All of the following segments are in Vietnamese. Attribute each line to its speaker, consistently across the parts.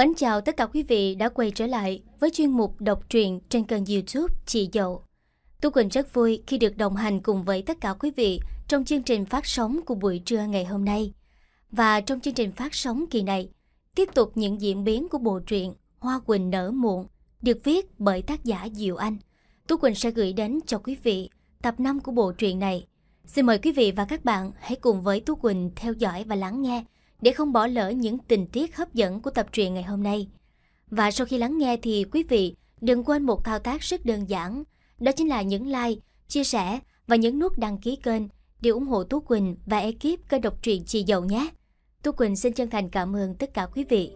Speaker 1: Mến chào tất cả quý vị đã quay trở lại với chuyên mục đọc truyện trên kênh youtube Chị Dậu. Tu Quỳnh rất vui khi được đồng hành cùng với tất cả quý vị trong chương trình phát sóng của buổi trưa ngày hôm nay. Và trong chương trình phát sóng kỳ này, tiếp tục những diễn biến của bộ truyện Hoa Quỳnh nở muộn được viết bởi tác giả Diệu Anh. Tu Quỳnh sẽ gửi đến cho quý vị tập 5 của bộ truyện này. Xin mời quý vị và các bạn hãy cùng với Tu Quỳnh theo dõi và lắng nghe để không bỏ lỡ những tình tiết hấp dẫn của tập truyện ngày hôm nay. Và sau khi lắng nghe thì quý vị đừng quên một thao tác rất đơn giản, đó chính là những like, chia sẻ và nhấn nút đăng ký kênh để ủng hộ Tú Quỳnh và ekip kênh độc truyện Chị Dậu nhé. Tú Quỳnh xin chân thành cảm ơn tất cả quý vị.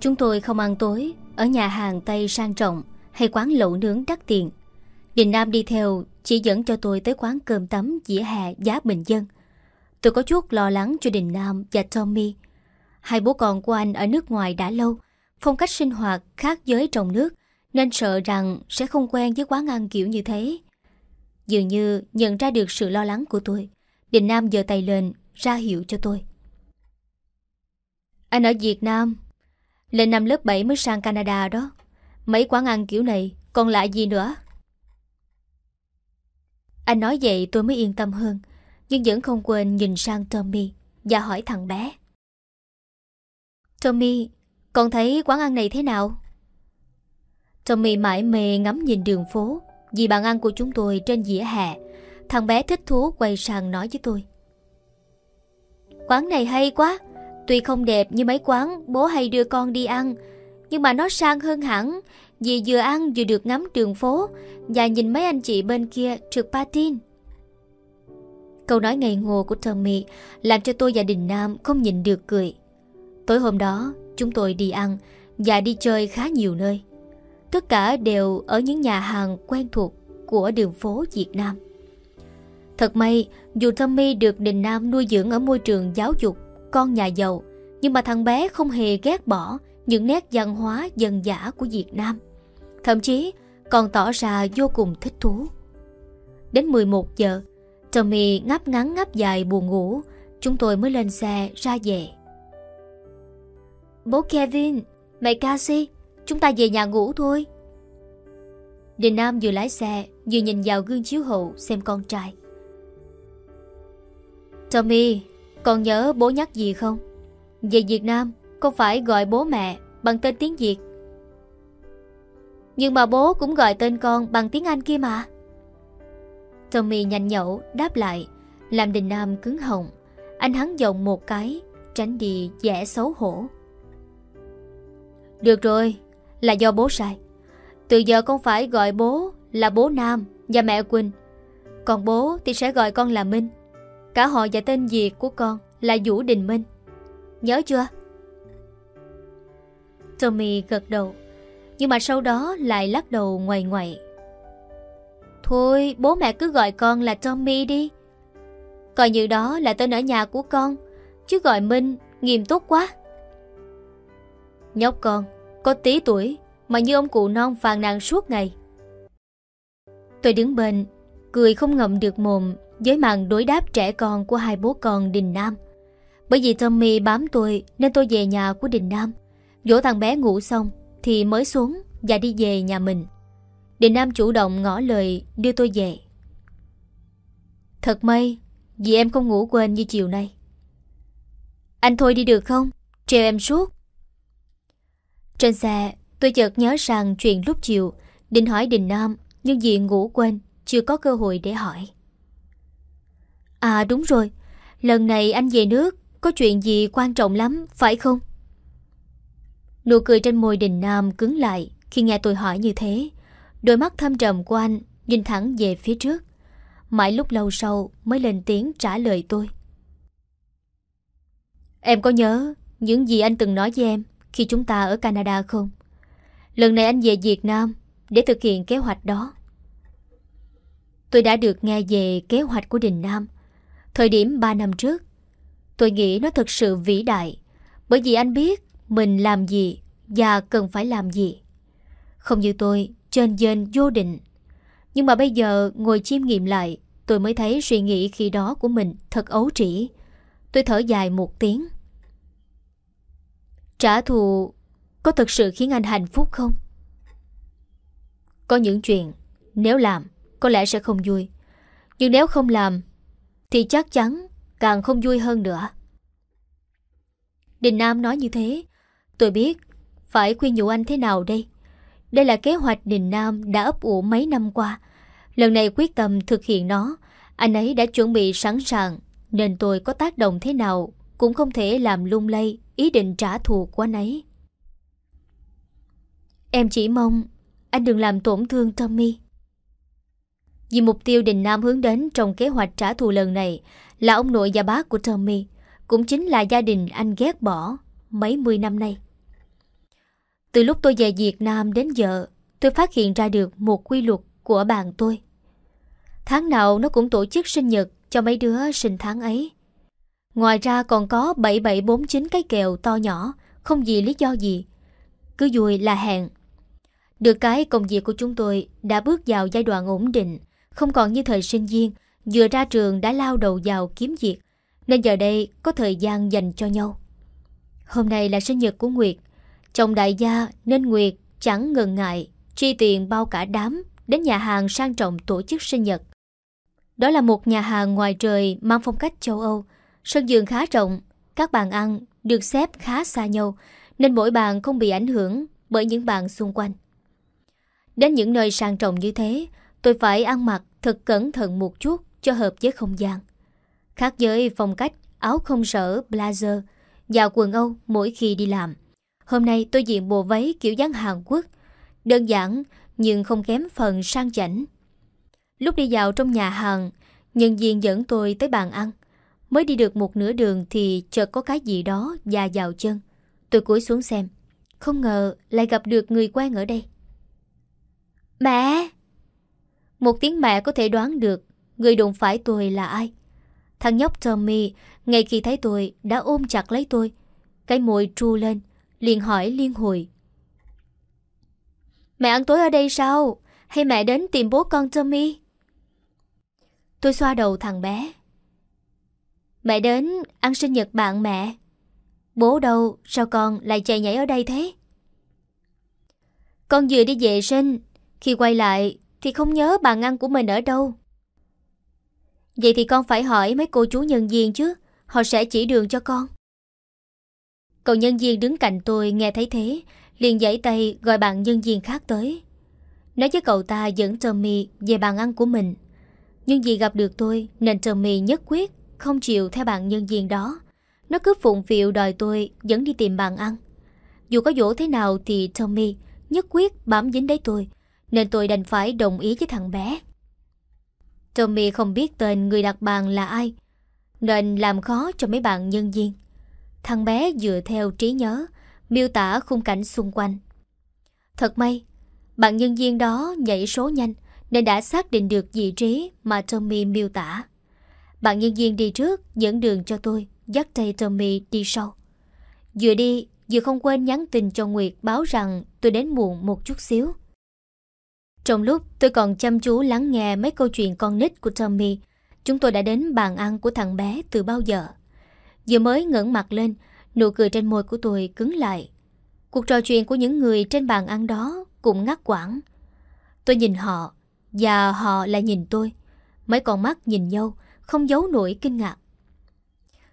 Speaker 1: Chúng tôi không ăn tối ở nhà hàng Tây sang trọng hay quán lẩu nướng đắt tiền. Đình Nam đi theo chỉ dẫn cho tôi tới quán cơm tấm dĩa hè giá bình dân. Tôi có chút lo lắng cho Đình Nam và Tommy. Hai bố con của anh ở nước ngoài đã lâu, phong cách sinh hoạt khác với trong nước, nên sợ rằng sẽ không quen với quán ăn kiểu như thế. Dường như nhận ra được sự lo lắng của tôi, Đình Nam giơ tay lên, ra hiệu cho tôi. Anh ở Việt Nam lên năm lớp 7 mới sang Canada đó. Mấy quán ăn kiểu này Còn lại gì nữa? Anh nói vậy tôi mới yên tâm hơn, Nhưng vẫn không quên nhìn sang Tommy Và hỏi thằng bé. Tommy, Con thấy quán ăn này thế nào? Tommy mãi mê ngắm nhìn đường phố Vì bàn ăn của chúng tôi trên dĩa hè. Thằng bé thích thú quay sang nói với tôi. Quán này hay quá Tuy không đẹp như mấy quán bố hay đưa con đi ăn, nhưng mà nó sang hơn hẳn vì vừa ăn vừa được ngắm đường phố và nhìn mấy anh chị bên kia trượt patin. Câu nói ngây ngô của Tommy làm cho tôi và Đình Nam không nhìn được cười. Tối hôm đó, chúng tôi đi ăn và đi chơi khá nhiều nơi. Tất cả đều ở những nhà hàng quen thuộc của đường phố Việt Nam. Thật may, dù Tommy được Đình Nam nuôi dưỡng ở môi trường giáo dục con nhà giàu, nhưng mà thằng bé không hề ghét bỏ những nét văn hóa dân dã của Việt Nam. Thậm chí còn tỏ ra vô cùng thích thú. Đến 11 giờ, Tommy ngáp ngắn ngáp dài buồn ngủ, chúng tôi mới lên xe ra về. Bố Kevin, mẹ Cassie, chúng ta về nhà ngủ thôi. Đình Nam vừa lái xe, vừa nhìn vào gương chiếu hậu xem con trai. Tommy, con nhớ bố nhắc gì không? Về Việt Nam, con phải gọi bố mẹ bằng tên tiếng Việt. Nhưng mà bố cũng gọi tên con bằng tiếng Anh kia mà. Tommy nhanh nhậu đáp lại, làm Đình Nam cứng họng. Anh hắn giọng một cái, tránh đi vẻ xấu hổ. Được rồi, là do bố sai. Từ giờ con phải gọi bố là bố Nam và mẹ Quỳnh. Còn bố thì sẽ gọi con là Minh. Cả họ và tên Việt của con là Vũ Đình Minh. Nhớ chưa? Tommy gật đầu, nhưng mà sau đó lại lắc đầu ngoài ngoại. Thôi, bố mẹ cứ gọi con là Tommy đi. Coi như đó là tên ở nhà của con, chứ gọi Minh nghiêm túc quá. Nhóc con, có tí tuổi mà như ông cụ non phàn nàn suốt ngày. Tôi đứng bên, cười không ngậm được mồm với màn đối đáp trẻ con của hai bố con Đình Nam. Bởi vì Tommy bám tôi, nên tôi về nhà của Đình Nam. Dỗ thằng bé ngủ xong, thì mới xuống và đi về nhà mình. Đình Nam chủ động ngỏ lời, đưa tôi về. Thật may, vì em không ngủ quên như chiều nay. Anh thôi đi được không? Treo em suốt. Trên xe, tôi chợt nhớ rằng chuyện lúc chiều định hỏi Đình Nam, nhưng vì ngủ quên, chưa có cơ hội để hỏi. À đúng rồi, lần này anh về nước có chuyện gì quan trọng lắm, phải không? Nụ cười trên môi đình nam cứng lại khi nghe tôi hỏi như thế. Đôi mắt thâm trầm của anh nhìn thẳng về phía trước. Mãi lúc lâu sau mới lên tiếng trả lời tôi. Em có nhớ những gì anh từng nói với em khi chúng ta ở Canada không? Lần này anh về Việt Nam để thực hiện kế hoạch đó. tôi đã được nghe về kế hoạch của Đình Nam. Thời điểm 3 năm trước, tôi nghĩ nó thực sự vĩ đại. Bởi vì anh biết mình làm gì và cần phải làm gì. Không như tôi, trên dên vô định. Nhưng mà bây giờ ngồi chiêm nghiệm lại, tôi mới thấy suy nghĩ khi đó của mình thật ấu trĩ. Tôi thở dài một tiếng. Trả thù có thực sự khiến anh hạnh phúc không? Có những chuyện nếu làm có lẽ sẽ không vui. Nhưng nếu không làm thì chắc chắn càng không vui hơn nữa. Đình Nam nói như thế, tôi biết phải khuyên nhủ anh thế nào đây. Đây là kế hoạch Đình Nam đã ấp ủ mấy năm qua. Lần này quyết tâm thực hiện nó, anh ấy đã chuẩn bị sẵn sàng, nên tôi có tác động thế nào cũng không thể làm lung lay ý định trả thù của anh ấy. Em chỉ mong anh đừng làm tổn thương Tommy. Vì mục tiêu Đình Nam hướng đến trong kế hoạch trả thù lần này là ông nội và bác của Tommy, cũng chính là gia đình anh ghét bỏ mấy mươi năm nay. Từ lúc tôi về Việt Nam đến giờ, tôi phát hiện ra được một quy luật của bạn tôi. Tháng nào nó cũng tổ chức sinh nhật cho mấy đứa sinh tháng ấy. Ngoài ra còn có 7749 cái kèo to nhỏ, không vì lý do gì. Cứ vui là hẹn. Được cái công việc của chúng tôi đã bước vào giai đoạn ổn định, không còn như thời sinh viên, vừa ra trường đã lao đầu vào kiếm việc, nên giờ đây có thời gian dành cho nhau. Hôm nay là sinh nhật của Nguyệt, chồng đại gia nên Nguyệt chẳng ngần ngại chi tiền bao cả đám đến nhà hàng sang trọng tổ chức sinh nhật. Đó là một nhà hàng ngoài trời mang phong cách châu Âu, sân vườn khá rộng, các bàn ăn được xếp khá xa nhau nên mỗi bàn không bị ảnh hưởng bởi những bàn xung quanh. Đến những nơi sang trọng như thế, tôi phải ăn mặc thật cẩn thận một chút cho hợp với không gian. Khác với phong cách áo không sở blazer và quần Âu mỗi khi đi làm. Hôm nay tôi diện bộ váy kiểu dáng Hàn Quốc, đơn giản nhưng không kém phần sang chảnh. Lúc đi vào trong nhà hàng, nhân viên dẫn tôi tới bàn ăn. Mới đi được một nửa đường thì chợt có cái gì đó da vào chân. Tôi cúi xuống xem. Không ngờ lại gặp được người quen ở đây. Mẹ! Một tiếng mẹ có thể đoán được người đụng phải tôi là ai. Thằng nhóc Tommy, ngay khi thấy tôi, đã ôm chặt lấy tôi. Cái môi tru lên, liền hỏi liên hồi. Mẹ ăn tối ở đây sao? Hay mẹ đến tìm bố con Tommy? Tôi xoa đầu thằng bé. Mẹ đến ăn sinh nhật bạn mẹ. Bố đâu, sao con lại chạy nhảy ở đây thế? Con vừa đi vệ sinh, khi quay lại thì không nhớ bàn ăn của mình ở đâu. Vậy thì con phải hỏi mấy cô chú nhân viên chứ, họ sẽ chỉ đường cho con. Cậu nhân viên đứng cạnh tôi nghe thấy thế, liền giãy tay gọi bạn nhân viên khác tới. Nói với cậu ta dẫn Tommy về bàn ăn của mình. Nhưng vì gặp được tôi nên Tommy nhất quyết không chịu theo bạn nhân viên đó. Nó cứ phụng phịu đòi tôi dẫn đi tìm bàn ăn. Dù có dỗ thế nào thì Tommy nhất quyết bám dính đấy tôi, nên tôi đành phải đồng ý với thằng bé. Tommy không biết tên người đặt bàn là ai, nên làm khó cho mấy bạn nhân viên. Thằng bé dựa theo trí nhớ, miêu tả khung cảnh xung quanh. Thật may, bạn nhân viên đó nhảy số nhanh nên đã xác định được vị trí mà Tommy miêu tả. Bạn nhân viên đi trước dẫn đường cho tôi, dắt tay Tommy đi sau. Vừa đi, vừa không quên nhắn tin cho Nguyệt báo rằng tôi đến muộn một chút xíu. Trong lúc tôi còn chăm chú lắng nghe mấy câu chuyện con nít của Tommy, chúng tôi đã đến bàn ăn của thằng bé từ bao giờ. Vừa mới ngẩng mặt lên, nụ cười trên môi của tôi cứng lại. Cuộc trò chuyện của những người trên bàn ăn đó cũng ngắt quãng. Tôi nhìn họ, và họ lại nhìn tôi. Mấy con mắt nhìn nhau, không giấu nổi kinh ngạc.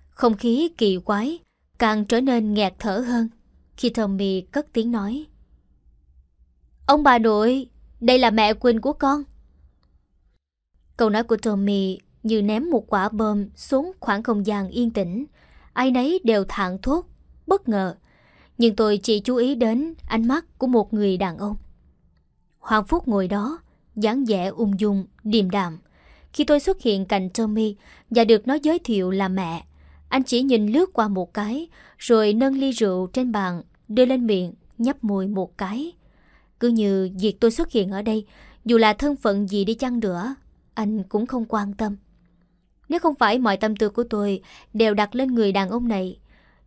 Speaker 1: Không khí kỳ quái, càng trở nên nghẹt thở hơn khi Tommy cất tiếng nói. Ông bà nội, đây là mẹ Quỳnh của con. Câu nói của Tommy như ném một quả bom xuống khoảng không gian yên tĩnh. Ai nấy đều thản thốt, bất ngờ. Nhưng tôi chỉ chú ý đến ánh mắt của một người đàn ông. Hoàng Phúc ngồi đó, dáng vẻ ung dung, điềm đạm. Khi tôi xuất hiện cạnh Tommy và được nó giới thiệu là mẹ, anh chỉ nhìn lướt qua một cái, rồi nâng ly rượu trên bàn, đưa lên miệng, nhấp môi một cái. Cứ như việc tôi xuất hiện ở đây, dù là thân phận gì đi chăng nữa, anh cũng không quan tâm. Nếu không phải mọi tâm tư của tôi đều đặt lên người đàn ông này,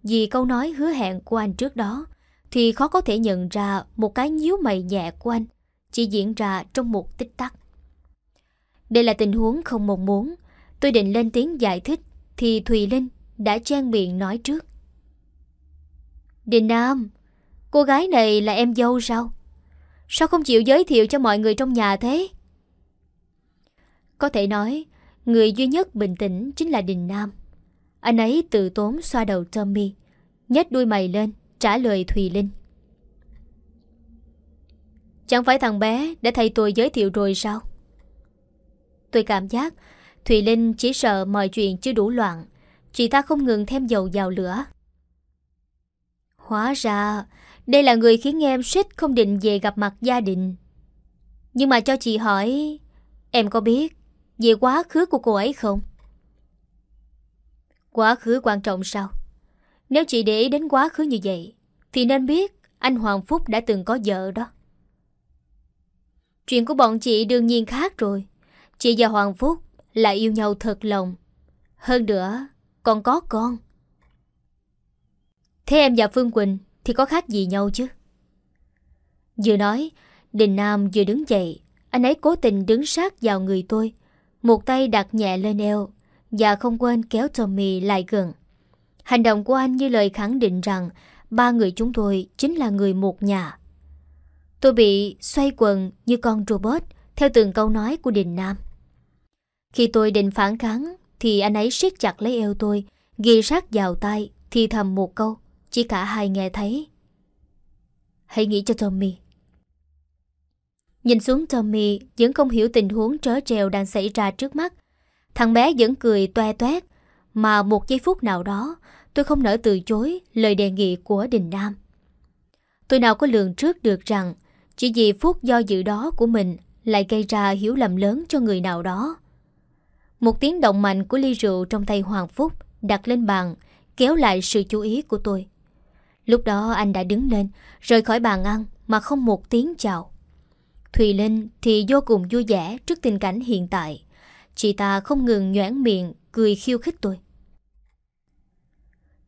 Speaker 1: vì câu nói hứa hẹn của anh trước đó, thì khó có thể nhận ra một cái nhíu mày nhẹ của anh chỉ diễn ra trong một tích tắc. Đây là tình huống không mong muốn. Tôi định lên tiếng giải thích thì Thùy Linh đã chen miệng nói trước. Đình Nam, cô gái này là em dâu sao? Sao không chịu giới thiệu cho mọi người trong nhà thế? Có thể nói, người duy nhất bình tĩnh chính là Đình Nam. Anh ấy tự tốn xoa đầu Tommy, nhếch đuôi mày lên, trả lời Thùy Linh. Chẳng phải thằng bé đã thầy tôi giới thiệu rồi sao? Tôi cảm giác Thùy Linh chỉ sợ mọi chuyện chưa đủ loạn Chị ta không ngừng thêm dầu vào lửa Hóa ra đây là người khiến em suýt không định về gặp mặt gia đình Nhưng mà cho chị hỏi Em có biết Về quá khứ của cô ấy không? Quá khứ quan trọng sao? Nếu chị để ý đến quá khứ như vậy Thì nên biết Anh Hoàng Phúc đã từng có vợ đó Chuyện của bọn chị đương nhiên khác rồi Chị và Hoàng Phúc là yêu nhau thật lòng. Hơn nữa, còn có con. Thế em và Phương Quỳnh thì có khác gì nhau chứ? Vừa nói, Đình Nam vừa đứng dậy. Anh ấy cố tình đứng sát vào người tôi. Một tay đặt nhẹ lên eo và không quên kéo Tommy lại gần. Hành động của anh như lời khẳng định rằng ba người chúng tôi chính là người một nhà. Tôi bị xoay quần như con robot theo từng câu nói của Đình Nam. Khi tôi định phản kháng Thì anh ấy siết chặt lấy eo tôi Ghi sát vào tay Thì thầm một câu chỉ cả hai nghe thấy. Hãy nghĩ cho Tommy. Nhìn xuống Tommy Vẫn không hiểu tình huống trớ trèo đang xảy ra trước mắt. Thằng bé vẫn cười toe toét Mà một giây phút nào đó Tôi không nỡ từ chối lời đề nghị của Đình Nam. Tôi nào có lường trước được rằng Chỉ vì phút do dự đó của mình Lại gây ra hiểu lầm lớn cho người nào đó. Một tiếng động mạnh của ly rượu trong tay Hoàng Phúc đặt lên bàn, kéo lại sự chú ý của tôi. Lúc đó anh đã đứng lên, rời khỏi bàn ăn mà không một tiếng chào. Thùy Linh thì vô cùng vui vẻ trước tình cảnh hiện tại. Chị ta không ngừng nhoảng miệng, cười khiêu khích tôi.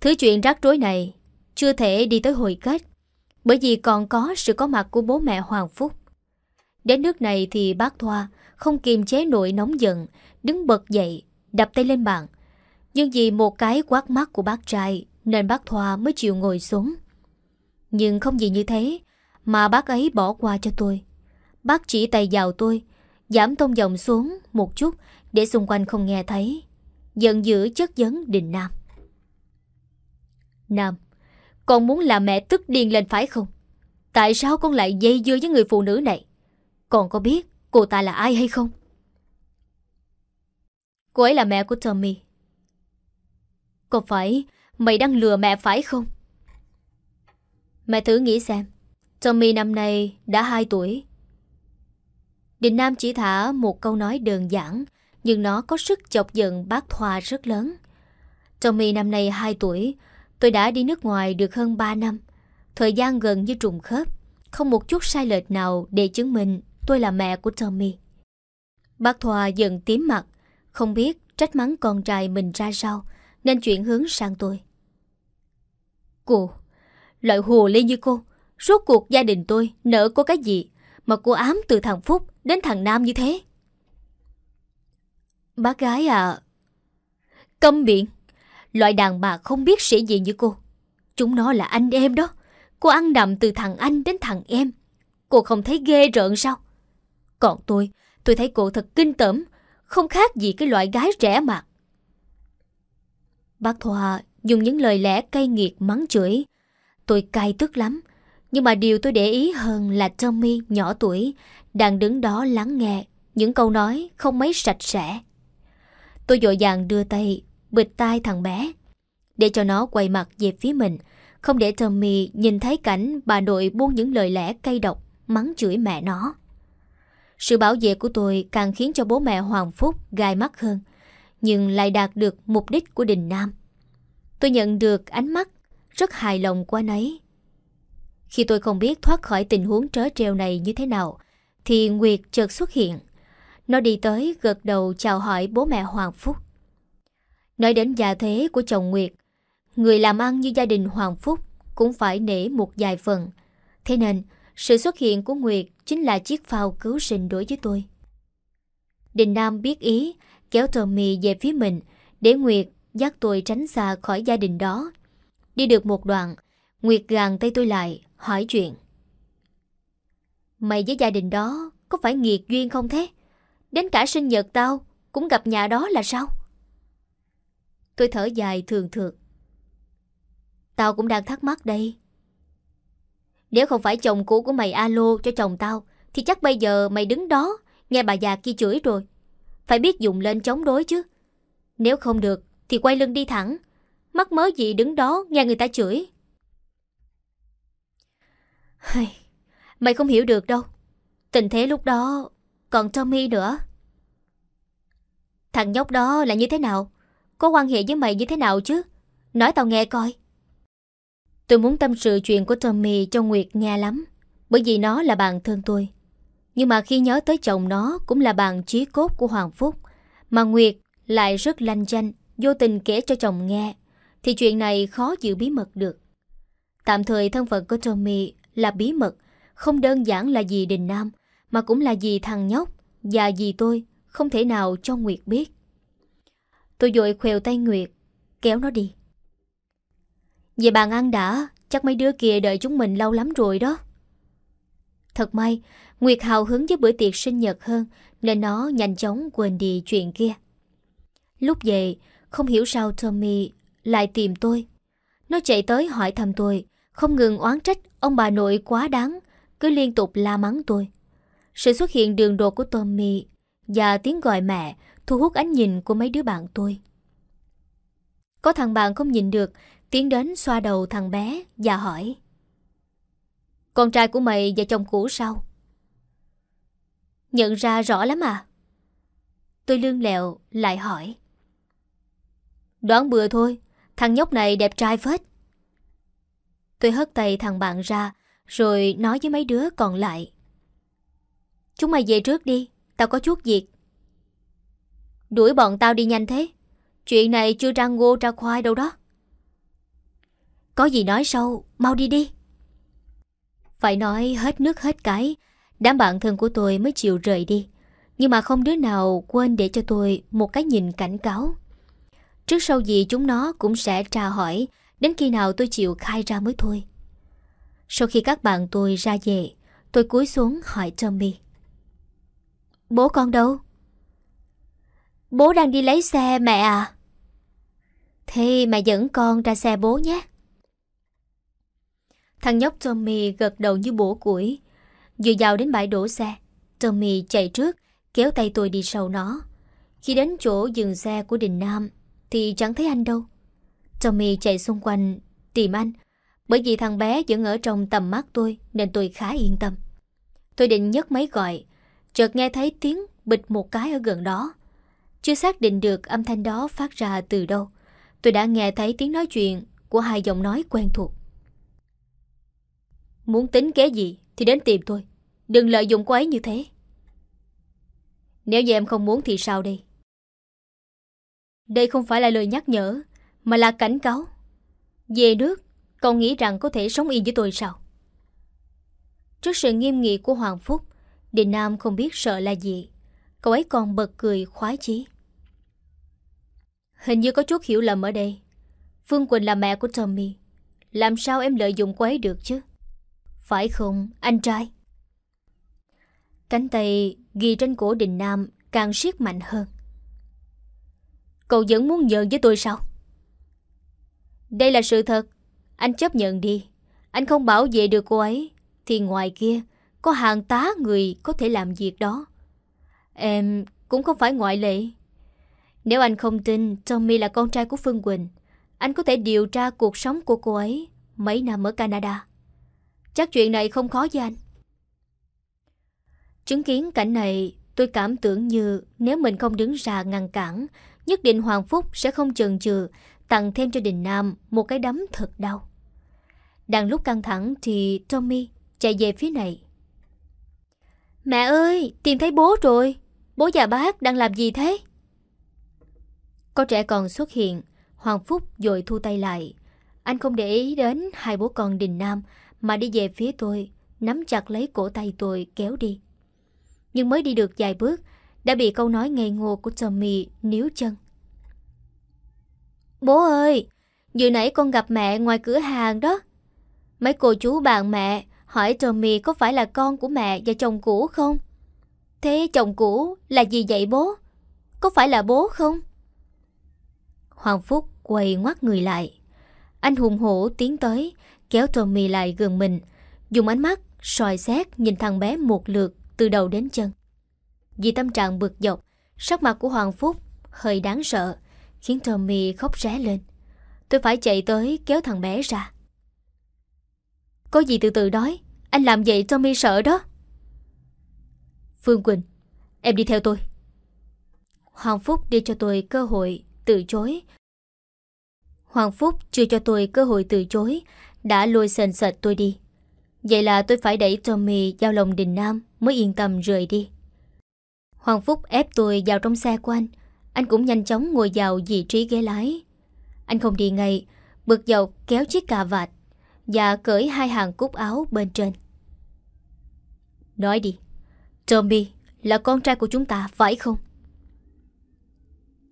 Speaker 1: Thứ chuyện rắc rối này chưa thể đi tới hồi kết, bởi vì còn có sự có mặt của bố mẹ Hoàng Phúc. Đến nước này thì bác Thoa không kiềm chế nổi nóng giận, đứng bật dậy, đập tay lên bàn. Nhưng vì một cái quát mắt của bác trai nên bác Thoa mới chịu ngồi xuống. Nhưng không gì như thế mà bác ấy bỏ qua cho tôi. Bác chỉ tay vào tôi, giảm tông giọng xuống một chút để xung quanh không nghe thấy. Giận dữ chất vấn Đình Nam. Nam, con muốn làm mẹ tức điên lên phải không? Tại sao con lại dây dưa với người phụ nữ này? Con có biết cô ta là ai hay không? Cô ấy là mẹ của Tommy. Có phải mày đang lừa mẹ phải không? Mẹ thử nghĩ xem. Tommy năm nay đã 2 tuổi. Đình Nam chỉ thả một câu nói đơn giản, nhưng nó có sức chọc giận bác Thoa rất lớn. Tommy năm nay 2 tuổi, tôi đã đi nước ngoài được hơn 3 năm. Thời gian gần như trùng khớp, không một chút sai lệch nào để chứng minh tôi là mẹ của Tommy. Bác Thoa dần tím mặt, không biết trách mắng con trai mình ra sao Nên chuyển hướng sang tôi Cô. Loại hồ ly như cô, Rốt cuộc gia đình tôi nợ cô cái gì Mà cô ám từ thằng Phúc đến thằng Nam như thế? Bác gái à Câm miệng. Loại đàn bà không biết sĩ gì như cô. Chúng nó là anh em đó. Cô ăn nằm từ thằng anh đến thằng em. Cô không thấy ghê rợn sao? Còn tôi Tôi thấy cô thật kinh tởm, không khác gì cái loại gái rẻ mạt. Bác Thoa dùng những lời lẽ cay nghiệt mắng chửi. Tôi cay tức lắm. Nhưng mà điều tôi để ý hơn là Tommy nhỏ tuổi đang đứng đó lắng nghe những câu nói không mấy sạch sẽ. Tôi dội dàng đưa tay bịt tai thằng bé để cho nó quay mặt về phía mình không để Tommy nhìn thấy cảnh bà nội buông những lời lẽ cay độc mắng chửi mẹ nó. Sự bảo vệ của tôi càng khiến cho bố mẹ Hoàng Phúc gai mắt hơn, nhưng lại đạt được mục đích của Đình Nam. Tôi nhận được ánh mắt rất hài lòng của anh ấy. Khi tôi không biết thoát khỏi tình huống trớ trêu này như thế nào, thì Nguyệt chợt xuất hiện. Nó đi tới gật đầu chào hỏi bố mẹ Hoàng Phúc. Nói đến gia thế của chồng Nguyệt, người làm ăn như gia đình Hoàng Phúc cũng phải nể một vài phần. Thế nên, sự xuất hiện của Nguyệt chính là chiếc phao cứu sinh đối với tôi. Đình Nam biết ý, kéo Tommy về phía mình để Nguyệt dắt tôi tránh xa khỏi gia đình đó. Đi được một đoạn, Nguyệt gàn tay tôi lại, hỏi chuyện. Mày với gia đình đó có phải nghiệt duyên không thế? Đến cả sinh nhật tao cũng gặp nhà đó là sao? Tôi thở dài thường thường. Tao cũng đang thắc mắc đây. Nếu không phải chồng cũ của mày alo cho chồng tao Thì chắc bây giờ mày đứng đó Nghe bà già kia chửi rồi Phải biết dùng lên chống đối chứ Nếu không được thì quay lưng đi thẳng. Mắc mớ gì đứng đó, nghe người ta chửi. Mày không hiểu được đâu. Tình thế lúc đó, Còn Tommy nữa. Thằng nhóc đó là như thế nào? Có quan hệ với mày như thế nào chứ? Nói tao nghe coi. Tôi muốn tâm sự chuyện của Tommy cho Nguyệt nghe lắm, Bởi vì nó là bạn thân tôi. Nhưng mà khi nhớ tới chồng nó Cũng là bạn chí cốt của Hoàng Phúc, Mà Nguyệt lại rất lanh danh. Vô tình kể cho chồng nghe Thì chuyện này khó giữ bí mật được Tạm thời thân phận của Tommy là bí mật Không đơn giản là gì Đình Nam Mà cũng là gì thằng nhóc Và gì tôi Không thể nào cho Nguyệt biết Tôi dội khều tay Nguyệt Kéo nó đi về bàn ăn đã, chắc mấy đứa kia đợi chúng mình lâu lắm rồi đó. Thật may, Nguyệt hào hứng với bữa tiệc sinh nhật hơn nên nó nhanh chóng quên đi chuyện kia. Lúc về, không hiểu sao Tommy lại tìm tôi. Nó chạy tới hỏi thăm tôi, không ngừng oán trách ông bà nội quá đáng, cứ liên tục la mắng tôi. Sự xuất hiện đường đột của Tommy và tiếng gọi mẹ thu hút ánh nhìn của mấy đứa bạn tôi. Có thằng bạn không nhìn được Tiến đến xoa đầu thằng bé và hỏi Con trai của mày và chồng cũ sao? Nhận ra rõ lắm à? Tôi lương lẹo lại hỏi Đoán bừa thôi Thằng nhóc này đẹp trai phết Tôi hất tay thằng bạn ra Rồi nói với mấy đứa còn lại Chúng mày về trước đi Tao có chút việc Đuổi bọn tao đi nhanh thế Chuyện này chưa ra ngô ra khoai đâu đó có gì nói sâu, mau đi đi. Phải nói hết nước hết cái, đám bạn thân của tôi mới chịu rời đi. Nhưng mà không đứa nào quên để cho tôi một cái nhìn cảnh cáo. Trước sau gì chúng nó cũng sẽ tra hỏi đến khi nào tôi chịu khai ra mới thôi. Sau khi các bạn tôi ra về, tôi cúi xuống hỏi Tommy. Bố con đâu? Bố đang đi lấy xe mẹ à? Thế mẹ dẫn con ra xe bố nhé. Thằng nhóc Tommy gật đầu như bổ củi. Vừa vào đến bãi đổ xe, Tommy chạy trước, kéo tay tôi đi sau nó. Khi đến chỗ dừng xe của Đình Nam, thì chẳng thấy anh đâu. Tommy chạy xung quanh tìm anh, bởi vì thằng bé vẫn ở trong tầm mắt tôi nên tôi khá yên tâm. Tôi định nhấc máy gọi, chợt nghe thấy tiếng bịch một cái ở gần đó. Chưa xác định được âm thanh đó phát ra từ đâu. Tôi đã nghe thấy tiếng nói chuyện của hai giọng nói quen thuộc. Muốn tính kế gì thì đến tìm tôi Đừng lợi dụng cô ấy như thế Nếu như em không muốn thì sao đây đây không phải là lời nhắc nhở Mà là cảnh cáo. Về nước Con nghĩ rằng có thể sống yên với tôi sao? Trước sự nghiêm nghị của Hoàng Phúc Đình Nam không biết sợ là gì. Cậu ấy còn bật cười khoái chí. Hình như có chút hiểu lầm ở đây. Phương Quỳnh là mẹ của Tommy. Làm sao em lợi dụng cô ấy được chứ? Phải không, anh trai? Cánh tay ghi trên cổ đình Nam càng siết mạnh hơn. Cậu vẫn muốn nhận với tôi sao? Đây là sự thật. Anh chấp nhận đi. Anh không bảo vệ được cô ấy. Thì ngoài kia có hàng tá người có thể làm việc đó. Em cũng không phải ngoại lệ. Nếu anh không tin Tommy là con trai của Phương Quỳnh, anh có thể điều tra cuộc sống của cô ấy mấy năm ở Canada. Chắc chuyện này không khó với anh Chứng kiến cảnh này Tôi cảm tưởng như Nếu mình không đứng ra ngăn cản Nhất định Hoàng Phúc sẽ không chần chừ Tặng thêm cho Đình Nam Một cái đấm thật đau Đang lúc căng thẳng thì Tommy chạy về phía này Mẹ ơi tìm thấy bố rồi Bố và già bác đang làm gì thế? Có trẻ còn xuất hiện, Hoàng Phúc dội thu tay lại. Anh không để ý đến hai bố con Đình Nam mà đi về phía tôi, nắm chặt lấy cổ tay tôi kéo đi. Nhưng mới đi được vài bước, đã bị câu nói ngây ngô của Tommy níu chân. Bố ơi, vừa nãy con gặp mẹ ngoài cửa hàng đó. Mấy cô chú bạn mẹ hỏi Tommy có phải là con của mẹ và chồng cũ không? Thế chồng cũ là gì vậy bố? Có phải là bố không? Hoàng Phúc quay ngoắt người lại. Anh hùng hổ tiến tới, kéo Tommy lại gần mình, dùng ánh mắt soi xét nhìn thằng bé một lượt từ đầu đến chân. Vì tâm trạng bực dọc, sắc mặt của Hoàng Phúc hơi đáng sợ, khiến Tommy khóc ré lên. Tôi phải chạy tới kéo thằng bé ra. Có gì từ từ nói, anh làm vậy Tommy sợ đó. Phương Quỳnh, em đi theo tôi. Hoàng Phúc đưa cho tôi cơ hội từ chối. Hoàng Phúc chưa cho tôi cơ hội từ chối, đã lôi sền sệt tôi đi. Vậy là tôi phải đẩy Tommy giao lòng đình Nam mới yên tâm rời đi. Hoàng Phúc ép tôi vào trong xe của anh. Anh cũng nhanh chóng ngồi vào vị trí ghế lái. Anh không đi ngay, bực dọc kéo chiếc cà vạt và cởi hai hàng cúc áo bên trên. Nói đi, Tommy là con trai của chúng ta phải không?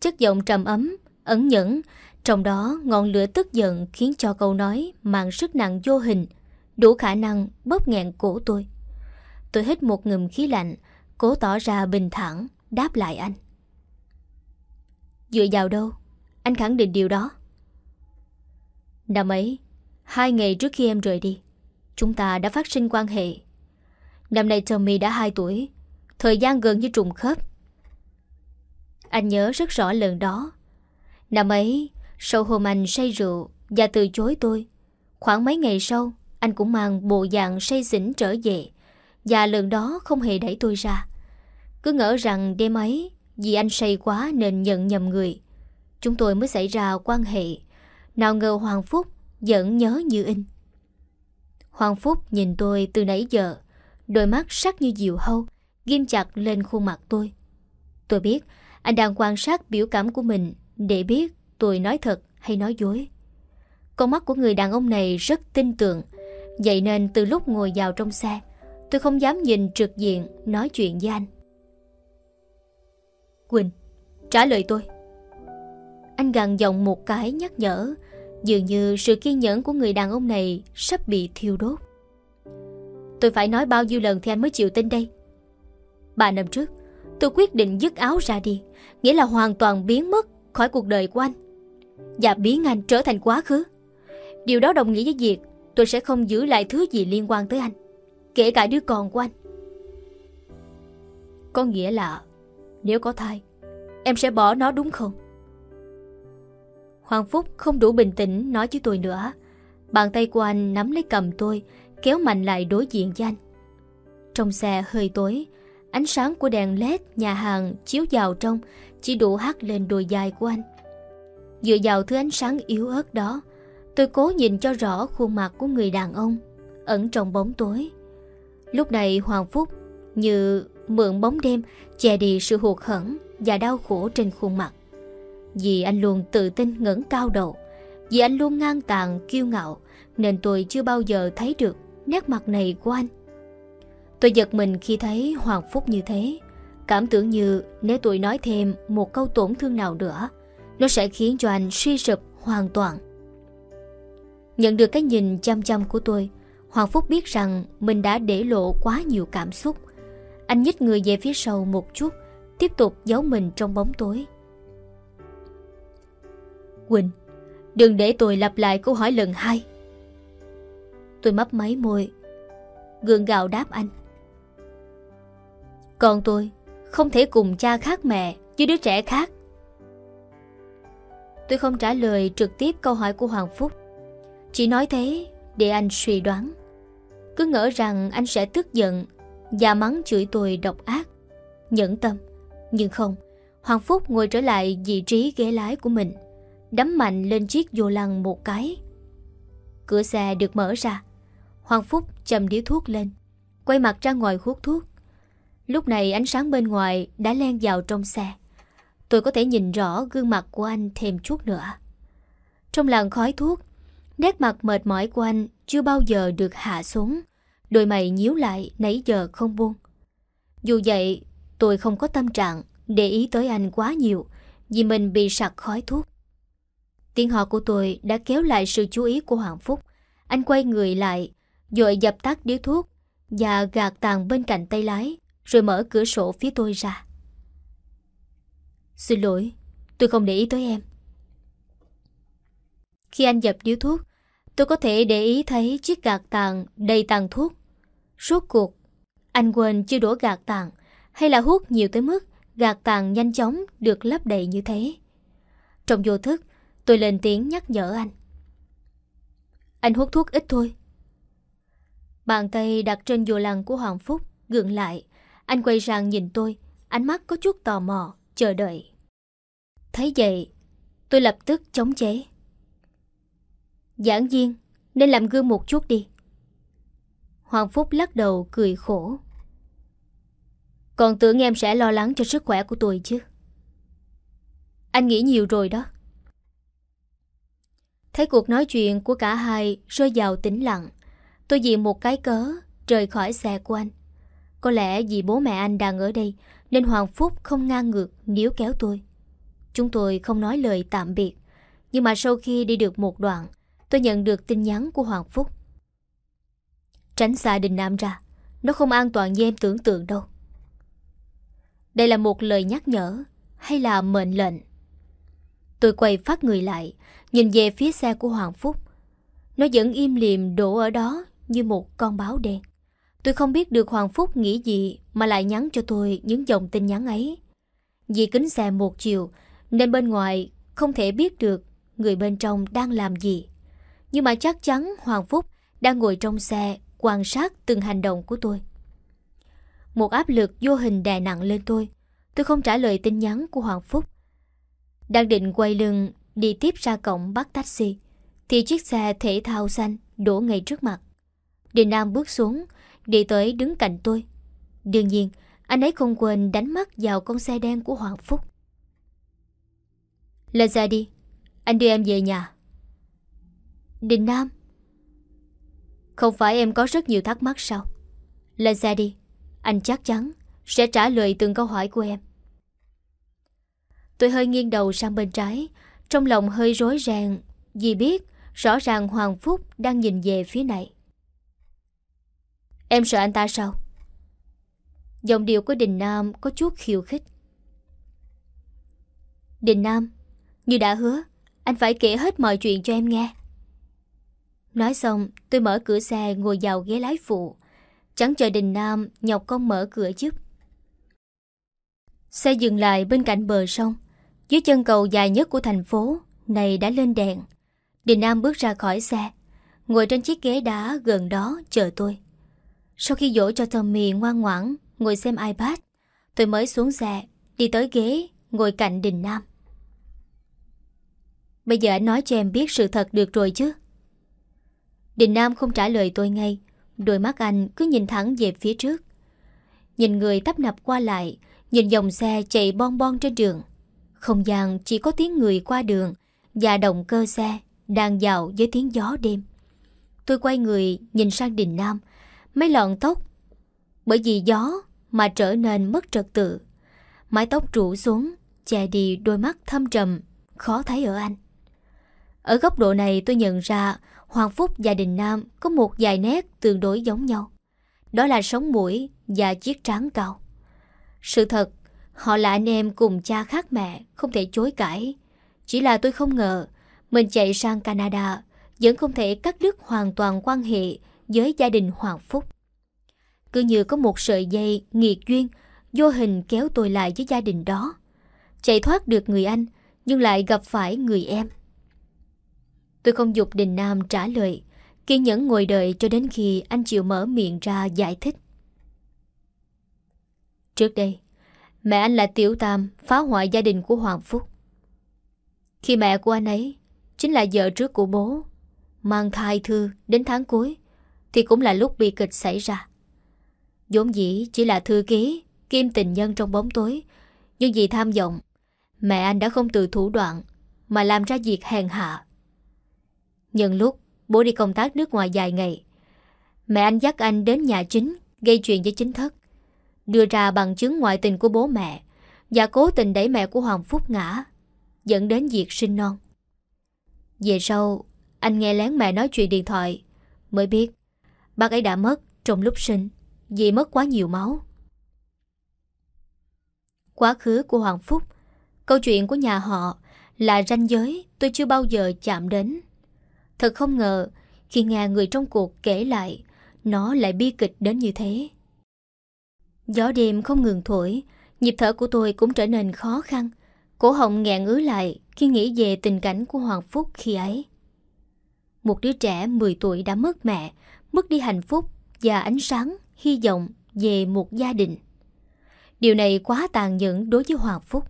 Speaker 1: Chất giọng trầm ấm, ẩn nhẫn, trong đó ngọn lửa tức giận khiến cho câu nói mang sức nặng vô hình, đủ khả năng bóp nghẹn cổ tôi. Tôi hít một ngụm khí lạnh, cố tỏ ra bình thản, đáp lại anh. Dựa vào đâu? Anh khẳng định điều đó. Năm ấy, hai ngày trước khi em rời đi, chúng ta đã phát sinh quan hệ. Năm nay Tommy đã 2 tuổi, thời gian gần như trùng khớp. Anh nhớ rất rõ lần đó. Năm ấy, sau hôm anh say rượu và từ chối tôi, khoảng mấy ngày sau, anh cũng mang bộ dạng say xỉn trở về và lần đó không hề đẩy tôi ra. Cứ ngỡ rằng đêm ấy vì anh say quá nên nhận nhầm người. Chúng tôi mới xảy ra quan hệ. Nào ngờ Hoàng Phúc vẫn nhớ như in. Hoàng Phúc nhìn tôi từ nãy giờ, đôi mắt sắc như diều hâu, ghim chặt lên khuôn mặt tôi. Tôi biết anh đang quan sát biểu cảm của mình để biết tôi nói thật hay nói dối. Con mắt của người đàn ông này rất tin tưởng, vậy nên từ lúc ngồi vào trong xe, tôi không dám nhìn trực diện nói chuyện với anh. Quỳnh, trả lời tôi. Anh gằn giọng một cái nhắc nhở, dường như sự kiên nhẫn của người đàn ông này sắp bị thiêu đốt. Tôi phải nói bao nhiêu lần thì anh mới chịu tin đây. Ba năm trước, tôi quyết định dứt áo ra đi, nghĩa là hoàn toàn biến mất khỏi cuộc đời của anh. Và biến anh trở thành quá khứ. Điều đó đồng nghĩa với việc tôi sẽ không giữ lại thứ gì liên quan tới anh, kể cả đứa con của anh. Có nghĩa là nếu có thai, Em sẽ bỏ nó đúng không? Hoàng Phúc không đủ bình tĩnh nói với tôi nữa. Bàn tay của anh nắm lấy cầm tôi, Kéo mạnh lại đối diện với anh. Trong xe hơi tối, Ánh sáng của đèn led nhà hàng chiếu vào trong, Chỉ đủ hắt lên đôi dài của anh. Dựa vào thứ ánh sáng yếu ớt đó, Tôi cố nhìn cho rõ khuôn mặt của người đàn ông Ẩn trong bóng tối. Lúc này Hoàng Phúc như mượn bóng đêm che đi sự hụt hẫng và đau khổ trên khuôn mặt. Vì anh luôn tự tin ngẩng cao đầu, vì anh luôn ngang tàn kiêu ngạo nên tôi chưa bao giờ thấy được nét mặt này của anh. Tôi giật mình khi thấy Hoàng Phúc như thế, cảm tưởng như nếu tôi nói thêm một câu tổn thương nào nữa, nó sẽ khiến cho anh suy sụp hoàn toàn. Nhận được cái nhìn chăm chăm của tôi, Hoàng Phúc biết rằng mình đã để lộ quá nhiều cảm xúc. Anh nhích người về phía sau một chút, Tiếp tục giấu mình trong bóng tối. Quỳnh, Đừng để tôi lặp lại câu hỏi lần hai. Tôi mấp máy môi, Gượng gạo đáp anh. Còn tôi Không thể cùng cha khác mẹ Với đứa trẻ khác. Tôi không trả lời trực tiếp câu hỏi của Hoàng Phúc. Chỉ nói thế để anh suy đoán. Cứ ngỡ rằng anh sẽ tức giận và mắng chửi tôi độc ác Nhẫn tâm Nhưng không Hoàng Phúc ngồi trở lại vị trí ghế lái của mình Đấm mạnh lên chiếc vô lăng một cái Cửa xe được mở ra Hoàng Phúc chầm điếu thuốc lên Quay mặt ra ngoài hút thuốc Lúc này ánh sáng bên ngoài đã len vào trong xe. Tôi có thể nhìn rõ gương mặt của anh thêm chút nữa. Trong làn khói thuốc, nét mặt mệt mỏi của anh chưa bao giờ được hạ xuống. Đôi mày nhíu lại nãy giờ không buông. Dù vậy, tôi không có tâm trạng để ý tới anh quá nhiều vì mình bị sặc khói thuốc. Tiếng họ của tôi đã kéo lại sự chú ý của Hoàng Phúc. Anh quay người lại, rồi dập tắt điếu thuốc và gạt tàn bên cạnh tay lái, rồi mở cửa sổ phía tôi ra. Xin lỗi, tôi không để ý tới em. Khi anh dập điếu thuốc, tôi có thể để ý thấy chiếc gạt tàn đầy tàn thuốc. Rốt cuộc, anh quên chưa đổ gạt tàn hay là hút nhiều tới mức gạt tàn nhanh chóng được lấp đầy như thế. Trong vô thức, tôi lên tiếng nhắc nhở anh. Anh hút thuốc ít thôi. Bàn tay đặt trên vô lăng của Hoàng Phúc gượng lại. Anh quay sang nhìn tôi, ánh mắt có chút tò mò, chờ đợi. Thấy vậy, tôi lập tức chống chế. Giảng viên, nên làm gương một chút đi. Hoàng Phúc lắc đầu cười khổ. Còn tưởng em sẽ lo lắng cho sức khỏe của tôi chứ. Anh nghĩ nhiều rồi đó. Thấy cuộc nói chuyện của cả hai rơi vào tĩnh lặng. Tôi diện một cái cớ rời khỏi xe của anh. Có lẽ vì bố mẹ anh đang ở đây nên Hoàng Phúc không ngang ngược níu kéo tôi. Chúng tôi không nói lời tạm biệt. Nhưng mà sau khi đi được một đoạn, tôi nhận được tin nhắn của Hoàng Phúc. Tránh xa Đình Nam ra, nó không an toàn như em tưởng tượng đâu. Đây là một lời nhắc nhở hay là mệnh lệnh? Tôi quay phát người lại, nhìn về phía xe của Hoàng Phúc. Nó vẫn im liềm đổ ở đó như một con báo đen. Tôi không biết được Hoàng Phúc nghĩ gì mà lại nhắn cho tôi những dòng tin nhắn ấy. Vì kính xe một chiều nên bên ngoài không thể biết được người bên trong đang làm gì. Nhưng mà chắc chắn Hoàng Phúc đang ngồi trong xe quan sát từng hành động của tôi. Một áp lực vô hình đè nặng lên tôi. Tôi không trả lời tin nhắn của Hoàng Phúc. Đang định quay lưng đi tiếp ra cổng bắt taxi thì chiếc xe thể thao xanh đổ ngay trước mặt. Đình Nam bước xuống, đi tới đứng cạnh tôi. Đương nhiên, anh ấy không quên đánh mắt vào con xe đen của Hoàng Phúc. Lên xe đi, anh đưa em về nhà. Đình Nam không phải em có rất nhiều thắc mắc sao? Lên xe đi, anh chắc chắn sẽ trả lời từng câu hỏi của em. Tôi hơi nghiêng đầu sang bên trái, trong lòng hơi rối ràng. vì biết rõ ràng Hoàng Phúc đang nhìn về phía này. Em sợ anh ta sao? Giọng điệu của Đình Nam có chút khiêu khích. Đình Nam, như đã hứa, anh phải kể hết mọi chuyện cho em nghe. Nói xong, tôi mở cửa xe ngồi vào ghế lái phụ. Chẳng chờ Đình Nam nhọc công mở cửa giúp. Xe dừng lại bên cạnh bờ sông. Dưới chân cầu dài nhất của thành phố này đã lên đèn. Đình Nam bước ra khỏi xe, ngồi trên chiếc ghế đá gần đó chờ tôi. Sau khi dỗ cho Tommy ngoan ngoãn ngồi xem iPad, tôi mới xuống xe, đi tới ghế, ngồi cạnh Đình Nam. Bây giờ anh nói cho em biết sự thật được rồi chứ? Đình Nam không trả lời tôi ngay, đôi mắt anh cứ nhìn thẳng về phía trước. Nhìn người tấp nập qua lại, nhìn dòng xe chạy bon bon trên đường. Không gian chỉ có tiếng người qua đường và động cơ xe đang dạo với tiếng gió đêm. Tôi quay người nhìn sang Đình Nam, mấy lọn tóc bởi vì gió mà trở nên mất trật tự. Mái tóc rủ xuống, che đi đôi mắt thâm trầm, khó thấy ở anh. Ở góc độ này tôi nhận ra Hoàng Phúc và Đình Nam có một vài nét tương đối giống nhau. Đó là sống mũi và chiếc trán cao. Sự thật, họ là anh em cùng cha khác mẹ, không thể chối cãi. Chỉ là tôi không ngờ, mình chạy sang Canada vẫn không thể cắt đứt hoàn toàn quan hệ với gia đình Hoàng Phúc. Cứ như có một sợi dây nghiệt duyên vô hình kéo tôi lại với gia đình đó. Chạy thoát được người anh, nhưng lại gặp phải người em. Tôi không dục Đình Nam trả lời, kiên nhẫn ngồi đợi cho đến khi anh chịu mở miệng ra giải thích. Trước đây, mẹ anh là Tiểu Tam phá hoại gia đình của Hoàng Phúc. Khi mẹ của anh ấy chính là vợ trước của bố, mang thai thư đến tháng cuối, thì cũng là lúc bi kịch xảy ra. vốn dĩ chỉ là thư ký Kim tình nhân trong bóng tối Nhưng vì tham vọng Mẹ anh đã không từ thủ đoạn Mà làm ra việc hèn hạ Nhân lúc, bố đi công tác nước ngoài dài ngày. Mẹ anh dắt anh đến nhà chính, Gây chuyện với chính thất. Đưa ra bằng chứng ngoại tình của bố mẹ Và cố tình đẩy mẹ của Hoàng Phúc ngã, Dẫn đến việc sinh non. Về sau, Anh nghe lén mẹ nói chuyện điện thoại, Mới biết Bác ấy đã mất trong lúc sinh Vì mất quá nhiều máu. Quá khứ của Hoàng Phúc, Câu chuyện của nhà họ Là ranh giới tôi chưa bao giờ chạm đến. Thật không ngờ Khi nghe người trong cuộc kể lại Nó lại bi kịch đến như thế. Gió đêm không ngừng thổi Nhịp thở của tôi cũng trở nên khó khăn. Cổ họng nghẹn ứ lại Khi nghĩ về tình cảnh của Hoàng Phúc khi ấy. Một đứa trẻ 10 tuổi đã mất mẹ Mất đi hạnh phúc Và ánh sáng, hy vọng Về một gia đình. Điều này quá tàn nhẫn đối với Hoàng Phúc.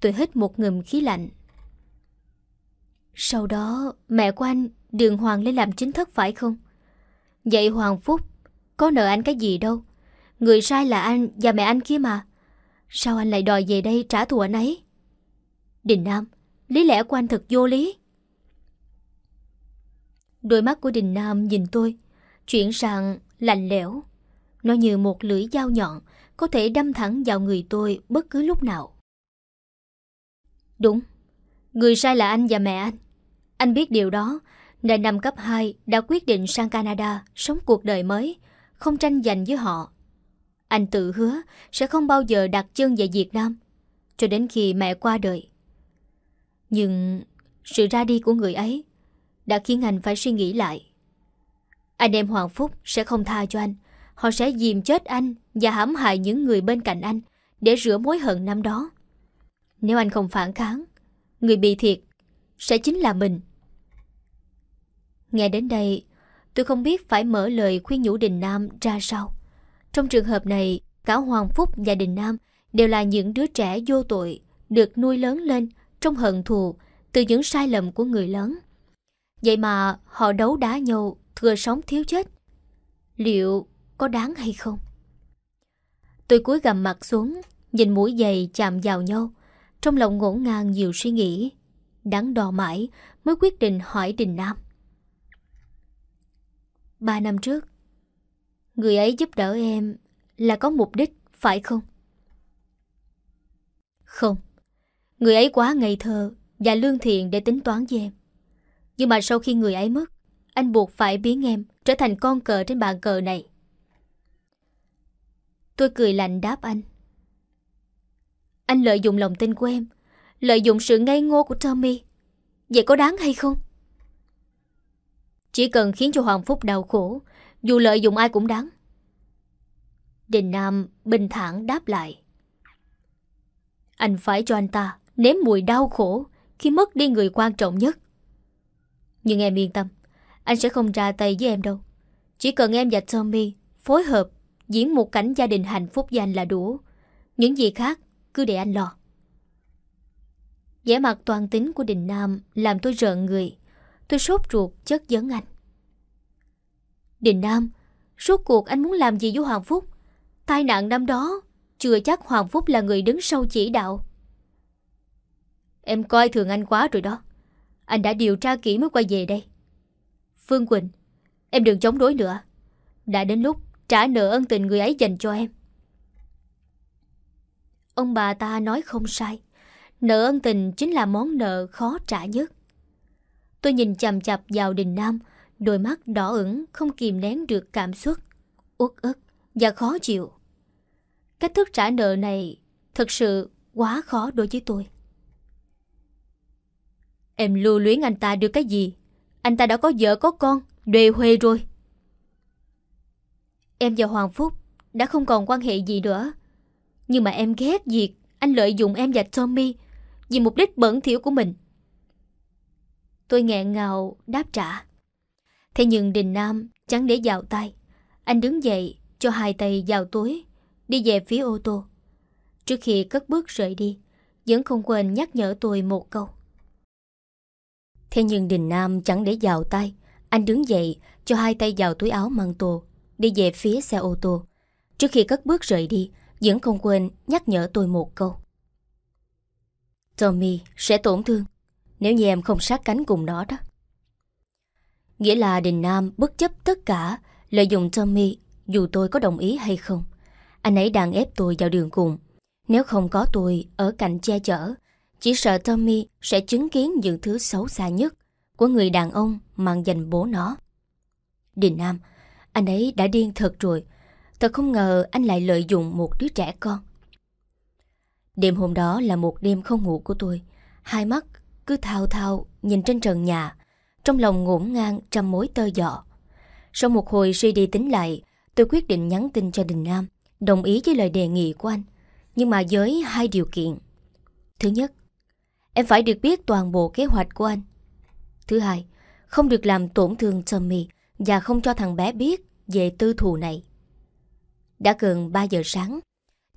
Speaker 1: Tôi hít một ngụm khí lạnh sau đó, mẹ của anh đường Hoàng lên làm chính thất phải không? Vậy Hoàng Phúc có nợ anh cái gì đâu? Người sai là anh và mẹ anh kia mà. Sao anh lại đòi về đây trả thù anh ấy? Đình Nam, Lý lẽ của anh thật vô lý. Đôi mắt của Đình Nam nhìn tôi, Chuyển sang lạnh lẽo. Nó như một lưỡi dao nhọn, Có thể đâm thẳng vào người tôi bất cứ lúc nào. Đúng, Người sai là anh và mẹ anh. Anh biết điều đó. Nên năm cấp 2 đã quyết định sang Canada Sống cuộc đời mới, Không tranh giành với họ. Anh tự hứa sẽ không bao giờ đặt chân về Việt Nam, Cho đến khi mẹ qua đời. Nhưng sự ra đi của người ấy Đã khiến anh phải suy nghĩ lại. Anh em Hoàng Phúc sẽ không tha cho anh. Họ sẽ dìm chết anh Và hãm hại những người bên cạnh anh Để rửa mối hận năm đó. Nếu anh không phản kháng, Người bị thiệt Sẽ chính là mình. Nghe đến đây, Tôi không biết phải mở lời khuyên nhủ Đình Nam ra sao. Trong trường hợp này, Cả Hoàng Phúc và Đình Nam Đều là những đứa trẻ vô tội, Được nuôi lớn lên Trong hận thù Từ những sai lầm của người lớn. Vậy mà họ đấu đá nhau, Thừa sống thiếu chết. Liệu có đáng hay không? Tôi cúi gầm mặt xuống, Nhìn mũi giày chạm vào nhau. Trong lòng ngổn ngang nhiều suy nghĩ, Đắn đo mãi Mới quyết định hỏi Đình Nam. Ba năm trước, Người ấy giúp đỡ em Là có mục đích, phải không? Không. Người ấy quá ngây thơ Và lương thiện để tính toán với em. Nhưng mà sau khi người ấy mất, Anh buộc phải biến em Trở thành con cờ trên bàn cờ này. Tôi cười lạnh đáp anh. Anh lợi dụng lòng tin của em, Lợi dụng sự ngây ngô của Tommy. Vậy có đáng hay không? Chỉ cần khiến cho Hoàng Phúc đau khổ, Dù lợi dụng ai cũng đáng. Đình Nam bình thản đáp lại. Anh phải cho anh ta nếm mùi đau khổ Khi mất đi người quan trọng nhất. Nhưng em yên tâm, Anh sẽ không ra tay với em đâu. Chỉ cần em và Tommy phối hợp Diễn một cảnh gia đình hạnh phúc với anh là đủ. Những gì khác cứ để anh lo. Vẻ mặt toàn tính của Đình Nam Làm tôi rợn người. Tôi sốt ruột, chất vấn anh. Đình Nam Rốt cuộc anh muốn làm gì với Hoàng Phúc? Tai nạn năm đó, Chưa chắc Hoàng Phúc là người đứng sau chỉ đạo. Em coi thường anh quá rồi đó. Anh đã điều tra kỹ mới quay về đây. Phương Quỳnh, Em đừng chống đối nữa. Đã đến lúc trả nợ ân tình người ấy dành cho em. Ông bà ta nói không sai. Nợ ân tình chính là món nợ khó trả nhất. Tôi nhìn chầm chạp vào đình nam, đôi mắt đỏ ửng không kìm nén được cảm xúc, uất ức và khó chịu. Cách thức trả nợ này thật sự quá khó đối với tôi. Em lưu luyến anh ta được cái gì? Anh ta đã có vợ có con, đề huê rồi. Em và Hoàng Phúc đã không còn quan hệ gì nữa. Nhưng mà em ghét việc anh lợi dụng em và Tommy vì mục đích bẩn thỉu của mình. Tôi nghẹn ngào đáp trả. Thế nhưng Đình Nam chẳng để vào tay. Anh đứng dậy cho hai tay vào túi, đi về phía ô tô. Trước khi cất bước rời đi, vẫn không quên nhắc nhở tôi một câu. Thế nhưng Đình Nam chẳng để vào tay. Anh đứng dậy cho hai tay vào túi áo mang tô, đi về phía xe ô tô. Trước khi cất bước rời đi, Vẫn không quên nhắc nhở tôi một câu Tommy sẽ tổn thương nếu như em không sát cánh cùng nó đó. Nghĩa là Đình Nam bất chấp tất cả, Lợi dụng Tommy, Dù tôi có đồng ý hay không. Anh ấy đang ép tôi vào đường cùng. Nếu không có tôi ở cạnh che chở, Chỉ sợ Tommy sẽ chứng kiến những thứ xấu xa nhất Của người đàn ông mang danh bố nó. Đình Nam, Anh ấy đã điên thật rồi. Thật không ngờ anh lại lợi dụng một đứa trẻ con. Đêm hôm đó là một đêm không ngủ của tôi. Hai mắt cứ thao thao nhìn trên trần nhà Trong lòng ngổn ngang trăm mối tơ dọ. Sau một hồi suy đi tính lại Tôi quyết định nhắn tin cho Đình Nam Đồng ý với lời đề nghị của anh Nhưng mà với hai điều kiện. Thứ nhất Em phải được biết toàn bộ kế hoạch của anh. Thứ hai Không được làm tổn thương Tommy Và không cho thằng bé biết Về tư thù này. Đã gần 3 giờ sáng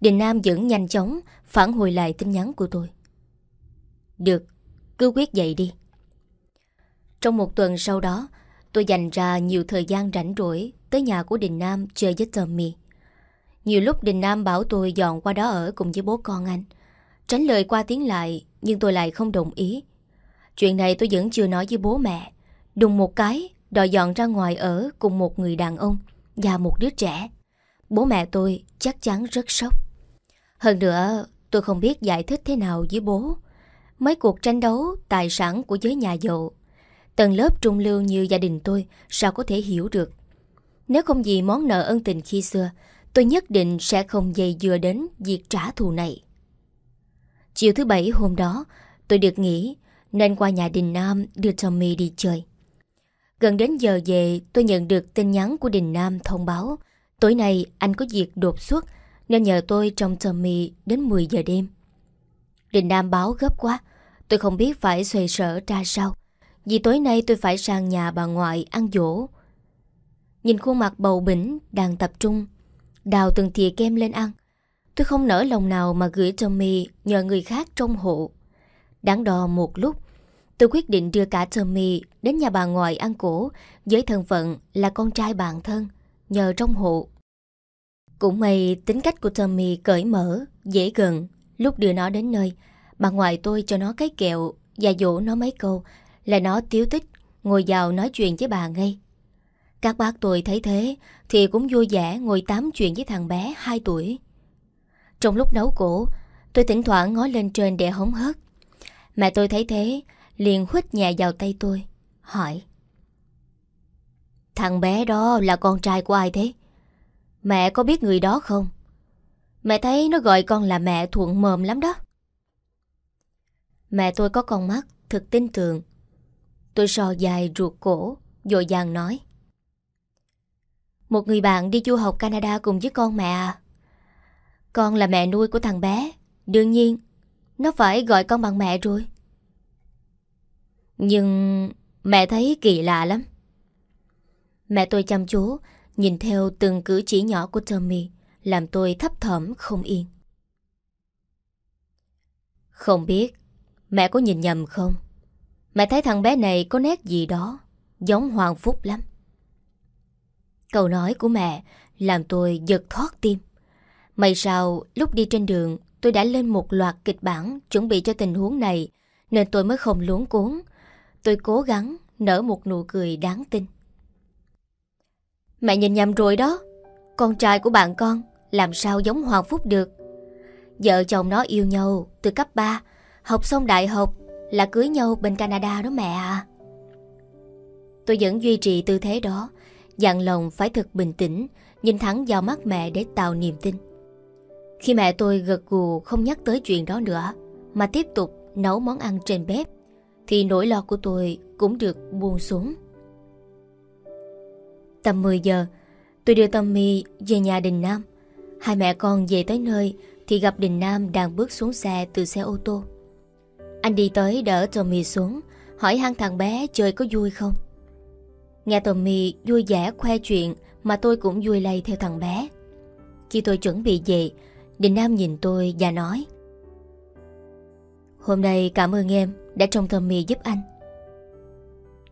Speaker 1: Đình Nam vẫn nhanh chóng phản hồi lại tin nhắn của tôi. Được, cứ quyết dậy đi. Trong một tuần sau đó, tôi dành ra nhiều thời gian rảnh rỗi tới nhà của Đình Nam chơi với Tommy. Nhiều lúc Đình Nam bảo tôi dọn qua đó ở cùng với bố con anh. Tránh lời qua tiếng lại, nhưng tôi lại không đồng ý. Chuyện này tôi vẫn chưa nói với bố mẹ. Đùng một cái, đòi dọn ra ngoài ở cùng một người đàn ông và một đứa trẻ. Bố mẹ tôi chắc chắn rất sốc. Hơn nữa, tôi không biết giải thích thế nào với bố. Mấy cuộc tranh đấu tài sản của giới nhà giàu. Tầng lớp trung lưu như gia đình tôi sao có thể hiểu được. Nếu không vì món nợ ân tình khi xưa, tôi nhất định sẽ không dây dưa đến việc trả thù này. Chiều thứ bảy hôm đó, tôi được nghỉ nên qua nhà Đình Nam đưa Tommy đi chơi. Gần đến giờ về, tôi nhận được tin nhắn của Đình Nam thông báo tối nay anh có việc đột xuất nên nhờ tôi trong Tommy đến 10 giờ đêm Đình Nam báo gấp quá Tôi không biết phải xoay sở ra sao Vì tối nay tôi phải sang nhà bà ngoại ăn dỗ. Nhìn khuôn mặt bầu bỉnh đang tập trung Đào từng thìa kem lên ăn. Tôi không nỡ lòng nào mà gửi Tommy nhờ người khác trong hộ. Đáng đo một lúc Tôi quyết định đưa cả Tommy đến nhà bà ngoại ăn cổ Với thân phận là con trai bạn thân Nhờ trong hộ. Cũng may tính cách của Tommy cởi mở, dễ gần. Lúc đưa nó đến nơi, bà ngoại tôi cho nó cái kẹo và dỗ nó mấy câu là nó tiếu tích, ngồi vào nói chuyện với bà ngay. Các bác tôi thấy thế thì cũng vui vẻ ngồi tám chuyện với thằng bé 2 tuổi. Trong lúc nấu cổ, tôi thỉnh thoảng ngó lên trên để hóng hớt. Mẹ tôi thấy thế, liền khuất nhẹ vào tay tôi, hỏi. Thằng bé đó là con trai của ai thế? Mẹ có biết người đó không? Mẹ thấy nó gọi con là mẹ thuận mồm lắm đó. Mẹ tôi có con mắt, thực tin tưởng. Tôi sò dài ruột cổ, dội dàng nói. Một người bạn đi du học Canada cùng với con mẹ à? Con là mẹ nuôi của thằng bé. Đương nhiên, nó phải gọi con bằng mẹ rồi. Nhưng mẹ thấy kỳ lạ lắm. Mẹ tôi chăm chú Nhìn theo từng cử chỉ nhỏ của Tommy Làm tôi thấp thỏm không yên Không biết Mẹ có nhìn nhầm không? Mẹ thấy thằng bé này có nét gì đó, Giống Hoàng Phúc lắm. Câu nói của mẹ Làm tôi giật thoát tim. May sao lúc đi trên đường, Tôi đã lên một loạt kịch bản Chuẩn bị cho tình huống này, Nên tôi mới không luống cuốn. Tôi cố gắng nở một nụ cười đáng tin. Mẹ nhìn nhầm rồi đó. Con trai của bạn con Làm sao giống Hoàng Phúc được? Vợ chồng nó yêu nhau từ cấp 3 Học xong đại học Là cưới nhau bên Canada đó mẹ à. Tôi vẫn duy trì tư thế đó, Dặn lòng phải thật bình tĩnh, Nhìn thẳng vào mắt mẹ để tạo niềm tin. Khi mẹ tôi gật gù không nhắc tới chuyện đó nữa, Mà tiếp tục nấu món ăn trên bếp, Thì nỗi lo của tôi cũng được buông xuống. Tầm 10 giờ, Tôi đưa Tâm My về nhà Đình Nam. Hai mẹ con về tới nơi Thì gặp Đình Nam đang bước xuống xe từ xe ô tô. Anh đi tới đỡ Tommy xuống, Hỏi han thằng bé chơi có vui không? Nghe Tommy vui vẻ khoe chuyện Mà tôi cũng vui lây theo thằng bé. Khi tôi chuẩn bị về, Đình Nam nhìn tôi và nói, Hôm nay cảm ơn em Đã trông Tommy giúp anh.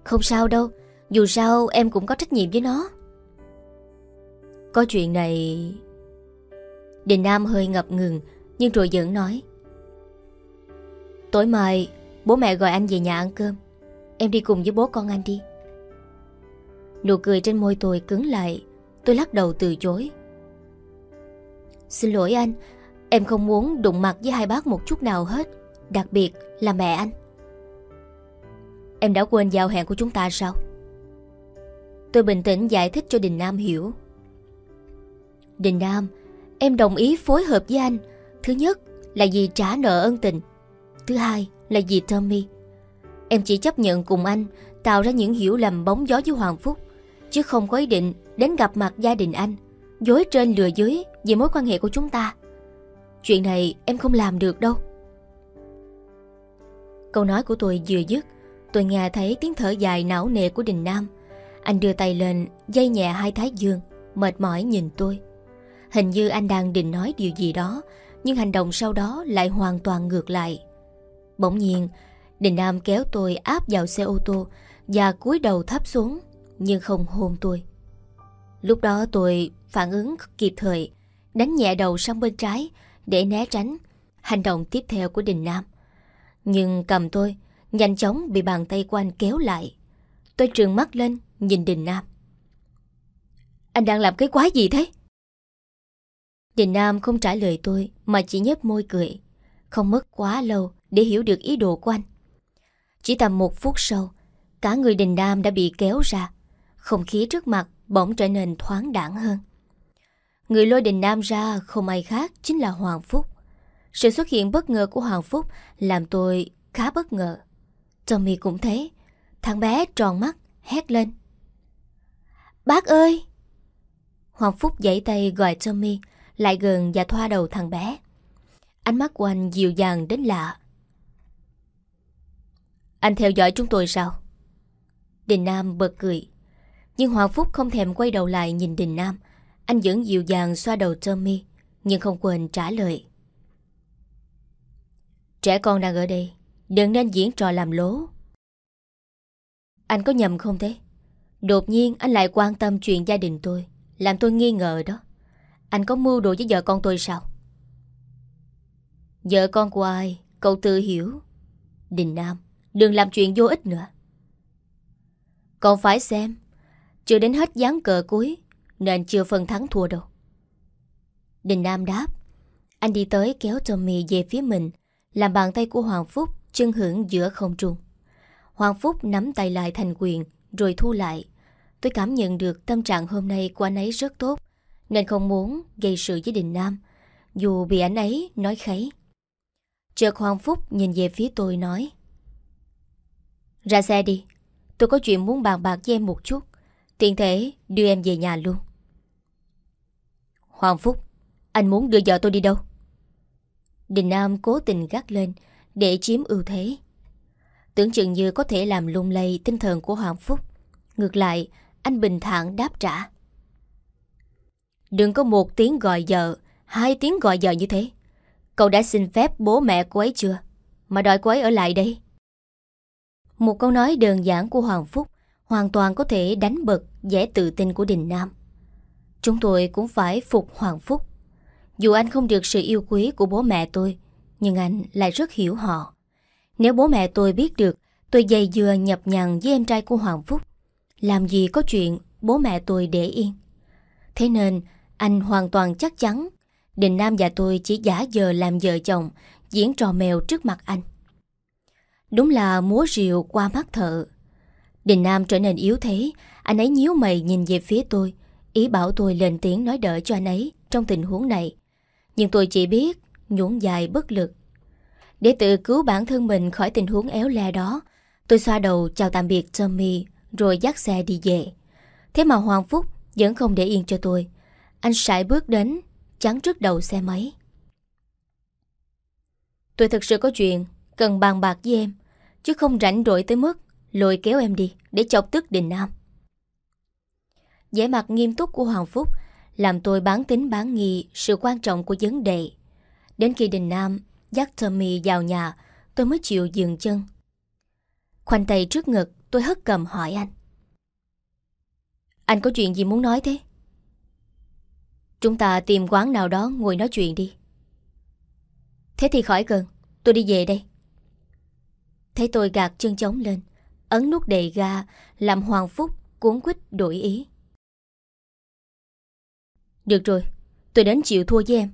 Speaker 1: Không sao đâu, dù sao em cũng có trách nhiệm với nó. Có chuyện này, Đình Nam hơi ngập ngừng, Nhưng rồi vẫn nói Tối mai, bố mẹ gọi anh về nhà ăn cơm. Em đi cùng với bố con anh đi. Nụ cười trên môi tôi cứng lại. Tôi lắc đầu từ chối. Xin lỗi anh, Em không muốn đụng mặt với hai bác một chút nào hết. Đặc biệt là mẹ anh. Em đã quên giao hẹn của chúng ta sao? Tôi bình tĩnh giải thích cho Đình Nam hiểu. Đình Nam, Em đồng ý phối hợp với anh. Thứ nhất là vì trả nợ ân tình. Thứ hai là dì Tommy. Em chỉ chấp nhận cùng anh, Tạo ra những hiểu lầm bóng gió với Hoàng Phúc, Chứ không có ý định đến gặp mặt gia đình anh, Dối trên lừa dưới Về mối quan hệ của chúng ta. Chuyện này em không làm được đâu. Câu nói của tôi vừa dứt, Tôi nghe thấy tiếng thở dài não nề của Đình Nam. Anh đưa tay lên, Dây nhẹ hai thái dương, Mệt mỏi nhìn tôi. Hình như anh đang định nói điều gì đó, Nhưng hành động sau đó lại hoàn toàn ngược lại. Bỗng nhiên, Đình Nam kéo tôi áp vào xe ô tô Và cúi đầu thấp xuống, Nhưng không hôn tôi. Lúc đó tôi phản ứng kịp thời, Đánh nhẹ đầu sang bên trái Để né tránh Hành động tiếp theo của Đình Nam Nhưng cầm tôi, Nhanh chóng bị bàn tay của anh kéo lại. Tôi trừng mắt lên, Nhìn Đình Nam Anh đang làm cái quái gì thế? Đình Nam không trả lời tôi, Mà chỉ nhếch môi cười. Không mất quá lâu để hiểu được ý đồ của anh. Chỉ tầm một phút sau, Cả người Đình Nam đã bị kéo ra. Không khí trước mặt bỗng trở nên thoáng đẳng hơn. Người lôi Đình Nam ra không ai khác Chính là Hoàng Phúc. Sự xuất hiện bất ngờ của Hoàng Phúc Làm tôi khá bất ngờ. Tommy cũng thế. Thằng bé tròn mắt, hét lên. Bác ơi! Hoàng Phúc giãy tay gọi Tommy, Lại gần và thoa đầu thằng bé. Ánh mắt của anh dịu dàng đến lạ. Anh theo dõi chúng tôi sao? Đình Nam bật cười. Nhưng Hoàng Phúc không thèm quay đầu lại nhìn Đình Nam. Anh vẫn dịu dàng xoa đầu Tommy, Nhưng không quên trả lời. Trẻ con đang ở đây, Đừng nên diễn trò làm lố. Anh có nhầm không thế? Đột nhiên anh lại quan tâm chuyện gia đình tôi, Làm tôi nghi ngờ đó. Anh có mưu đồ với vợ con tôi sao? Vợ con của ai? Cậu tự hiểu. Đình Nam. Đừng làm chuyện vô ích nữa Còn phải xem, Chưa đến hết dáng cờ cuối, Nên chưa phần thắng thua đâu Đình Nam đáp, Anh đi tới kéo Tommy về phía mình, Làm bàn tay của Hoàng Phúc chân hưởng giữa không trung. Hoàng Phúc nắm tay lại thành quyền, rồi thu lại. Tôi cảm nhận được tâm trạng hôm nay của anh ấy rất tốt, nên không muốn gây sự với Đình Nam, dù bị anh ấy nói kháy. Chợt Hoàng Phúc nhìn về phía tôi nói ra xe đi Tôi có chuyện muốn bàn bạc với em một chút Tiện thể đưa em về nhà luôn Hoàng Phúc Anh muốn đưa vợ tôi đi đâu Đình Nam cố tình gắt lên để chiếm ưu thế. Tưởng chừng như có thể làm lung lay tinh thần của Hoàng Phúc. Ngược lại, anh bình thản đáp trả. Đừng có một tiếng gọi vợ, hai tiếng gọi vợ như thế. Cậu đã xin phép bố mẹ cô ấy chưa? Mà đòi cô ấy ở lại đây. Một câu nói đơn giản của Hoàng Phúc hoàn toàn có thể đánh bật vẻ tự tin của Đình Nam. Chúng tôi cũng phải phục Hoàng Phúc. Dù anh không được sự yêu quý của bố mẹ tôi, nhưng anh lại rất hiểu họ. Nếu bố mẹ tôi biết được tôi dày dừa nhập nhằn với em trai của Hoàng Phúc, làm gì có chuyện bố mẹ tôi để yên. Thế nên anh hoàn toàn chắc chắn Đình Nam và tôi chỉ giả giờ làm vợ chồng diễn trò mèo trước mặt anh. Đúng là múa rìu qua mắt thợ. Đình Nam trở nên yếu thế, anh ấy nhíu mày nhìn về phía tôi, ý bảo tôi lên tiếng nói đỡ cho anh ấy trong tình huống này. Nhưng tôi chỉ biết nhún dài bất lực. Để tự cứu bản thân mình khỏi tình huống éo le đó, tôi xoa đầu chào tạm biệt Tommy rồi dắt xe đi về. Thế mà Hoàng Phúc vẫn không để yên cho tôi. Anh sải bước đến, chắn trước đầu xe máy. Tôi thực sự có chuyện cần bàn bạc với em, chứ không rảnh rỗi tới mức lôi kéo em đi để chọc tức Đình Nam. vẻ mặt nghiêm túc của Hoàng Phúc làm tôi bán tính bán nghi sự quan trọng của vấn đề. Đến khi Đình Nam dắt Tommy vào nhà, tôi mới chịu dừng chân. Khoanh tay trước ngực, tôi hất cầm hỏi anh. Anh có chuyện gì muốn nói thế? Chúng ta tìm quán nào đó ngồi nói chuyện đi. Thế thì khỏi cần, tôi đi về đây. Thấy tôi gạt chân chống lên, ấn nút đầy ga, làm Hoàng Phúc cuốn quýt đổi ý. Được rồi, tôi đến chịu thua với em.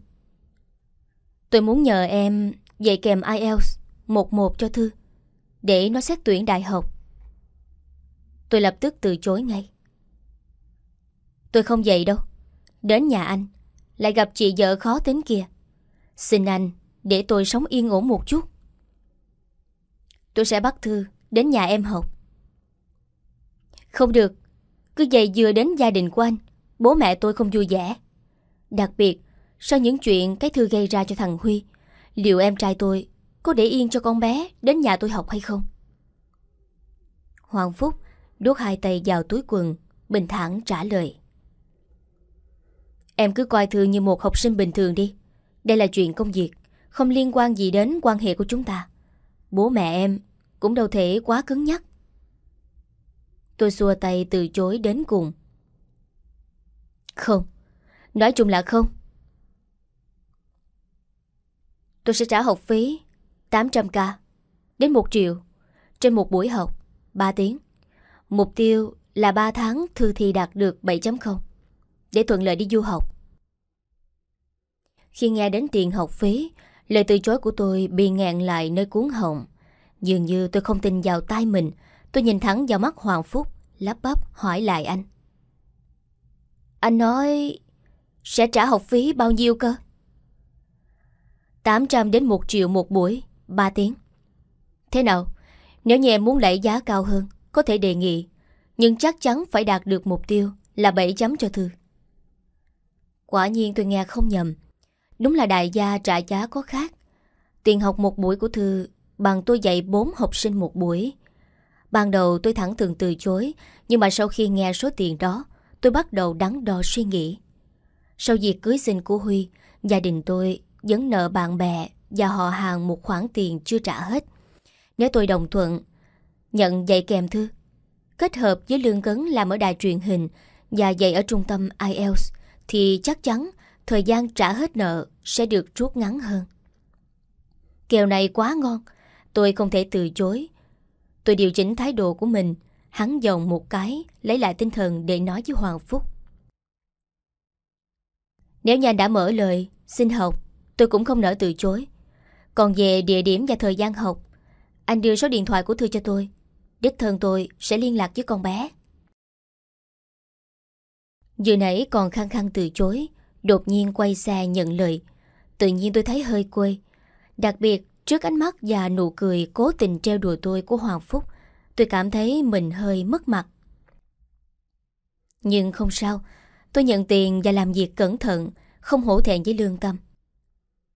Speaker 1: Tôi muốn nhờ em dạy kèm IELTS một một cho Thư, để nó xét tuyển đại học. Tôi lập tức từ chối ngay. Tôi không dạy đâu. Đến nhà anh, lại gặp chị vợ khó tính kia. Xin anh, để tôi sống yên ổn một chút. Tôi sẽ bắt Thư đến nhà em học. Không được, cứ vậy vừa đến gia đình của anh, bố mẹ tôi không vui vẻ. Đặc biệt, sau những chuyện cái Thư gây ra cho thằng Huy, liệu em trai tôi có để yên cho con bé đến nhà tôi học hay không? Hoàng Phúc đút hai tay vào túi quần, bình thản trả lời. Em cứ coi Thư như một học sinh bình thường đi. Đây là chuyện công việc, không liên quan gì đến quan hệ của chúng ta. Bố mẹ em cũng đâu thể quá cứng nhắc. Tôi xua tay từ chối đến cùng. Không, nói chung là không. Tôi sẽ trả học phí 800k đến 1 triệu trên một buổi học 3 tiếng. Mục tiêu là 3 tháng thư thi đạt được 7.0 để thuận lợi đi du học. Khi nghe đến tiền học phí, lời từ chối của tôi bị ngẹn lại nơi cuốn họng. Dường như tôi không tin vào tai mình, tôi nhìn thẳng vào mắt Hoàng Phúc, lắp bắp hỏi lại anh. Anh nói sẽ trả học phí bao nhiêu cơ? 800 đến 1 triệu một buổi, 3 tiếng. Thế nào? Nếu như em muốn đẩy giá cao hơn, có thể đề nghị, nhưng chắc chắn phải đạt được mục tiêu là 7 chấm cho Thư. Quả nhiên tôi nghe không nhầm. Đúng là đại gia trả giá có khác. Tiền học một buổi của Thư bằng tôi dạy 4 học sinh một buổi. Ban đầu tôi thẳng thường từ chối, nhưng mà sau khi nghe số tiền đó, tôi bắt đầu đắn đo suy nghĩ. Sau việc cưới sinh của Huy, gia đình tôi vẫn nợ bạn bè và họ hàng một khoản tiền chưa trả hết. Nếu tôi đồng thuận, nhận dạy kèm thư, kết hợp với lương cấn làm ở đài truyền hình và dạy ở trung tâm IELTS, thì chắc chắn thời gian trả hết nợ sẽ được rút ngắn hơn. Kèo này quá ngon, tôi không thể từ chối. Tôi điều chỉnh thái độ của mình, hắn dòng một cái, lấy lại tinh thần để nói với Hoàng Phúc. Nếu nhà đã mở lời, xin học, tôi cũng không nỡ từ chối. Còn về địa điểm và thời gian học, anh đưa số điện thoại của Thư cho tôi. Đích thân tôi sẽ liên lạc với con bé. Vừa nãy còn khăng khăng từ chối, đột nhiên quay xe nhận lời. Tự nhiên tôi thấy hơi quê. Đặc biệt, trước ánh mắt và nụ cười cố tình treo đùa tôi của Hoàng Phúc, tôi cảm thấy mình hơi mất mặt. Nhưng không sao, tôi nhận tiền và làm việc cẩn thận, không hổ thẹn với lương tâm.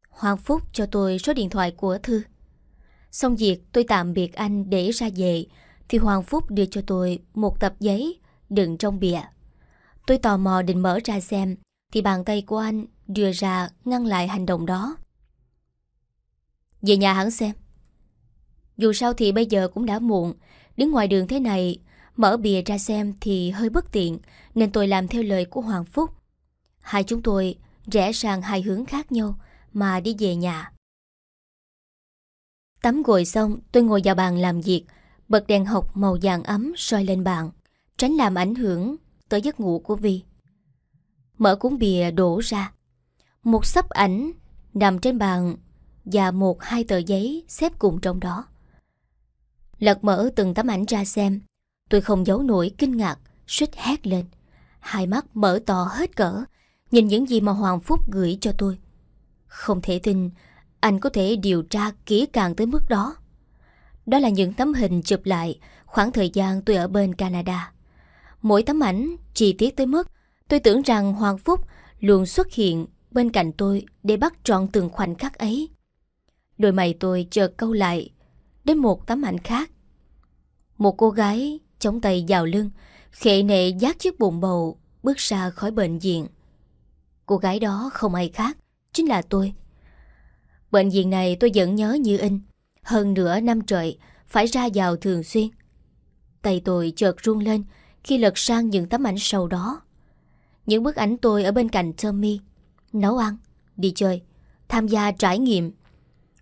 Speaker 1: Hoàng Phúc cho tôi số điện thoại của Thư. Xong việc tôi tạm biệt anh để ra về, thì Hoàng Phúc đưa cho tôi một tập giấy đựng trong bìa. Tôi tò mò định mở ra xem thì bàn tay của anh đưa ra ngăn lại hành động đó. Về nhà hắn xem. Dù sao thì bây giờ cũng đã muộn. Đứng ngoài đường thế này, Mở bìa ra xem thì hơi bất tiện, Nên tôi làm theo lời của Hoàng Phúc. Hai chúng tôi rẽ sang hai hướng khác nhau Mà đi về nhà. Tắm gội xong, tôi ngồi vào bàn làm việc. Bật đèn học màu vàng ấm soi lên bàn, Tránh làm ảnh hưởng tới giấc ngủ của Vi. Mở cuốn bìa đổ ra. Một sắp ảnh nằm trên bàn và một hai tờ giấy xếp cùng trong đó. Lật mở từng tấm ảnh ra xem, tôi không giấu nổi kinh ngạc, suýt hét lên. Hai mắt mở to hết cỡ, nhìn những gì mà Hoàng Phúc gửi cho tôi. Không thể tin anh có thể điều tra kỹ càng tới mức đó. Đó là những tấm hình chụp lại khoảng thời gian tôi ở bên Canada. Mỗi tấm ảnh chi tiết tới mức tôi tưởng rằng Hoàng Phúc luôn xuất hiện bên cạnh tôi để bắt trọn từng khoảnh khắc ấy. Đôi mày tôi chợt câu lại đến một tấm ảnh khác. Một cô gái chống tay vào lưng, khệ nệ giác chiếc bụng bầu bước ra khỏi bệnh viện. Cô gái đó không ai khác, chính là tôi. Bệnh viện này tôi vẫn nhớ như in, hơn nửa năm trời phải ra vào thường xuyên. Tay tôi chợt run lên khi lật sang những tấm ảnh sau đó. Những bức ảnh tôi ở bên cạnh Tommy Nấu ăn, đi chơi, tham gia trải nghiệm.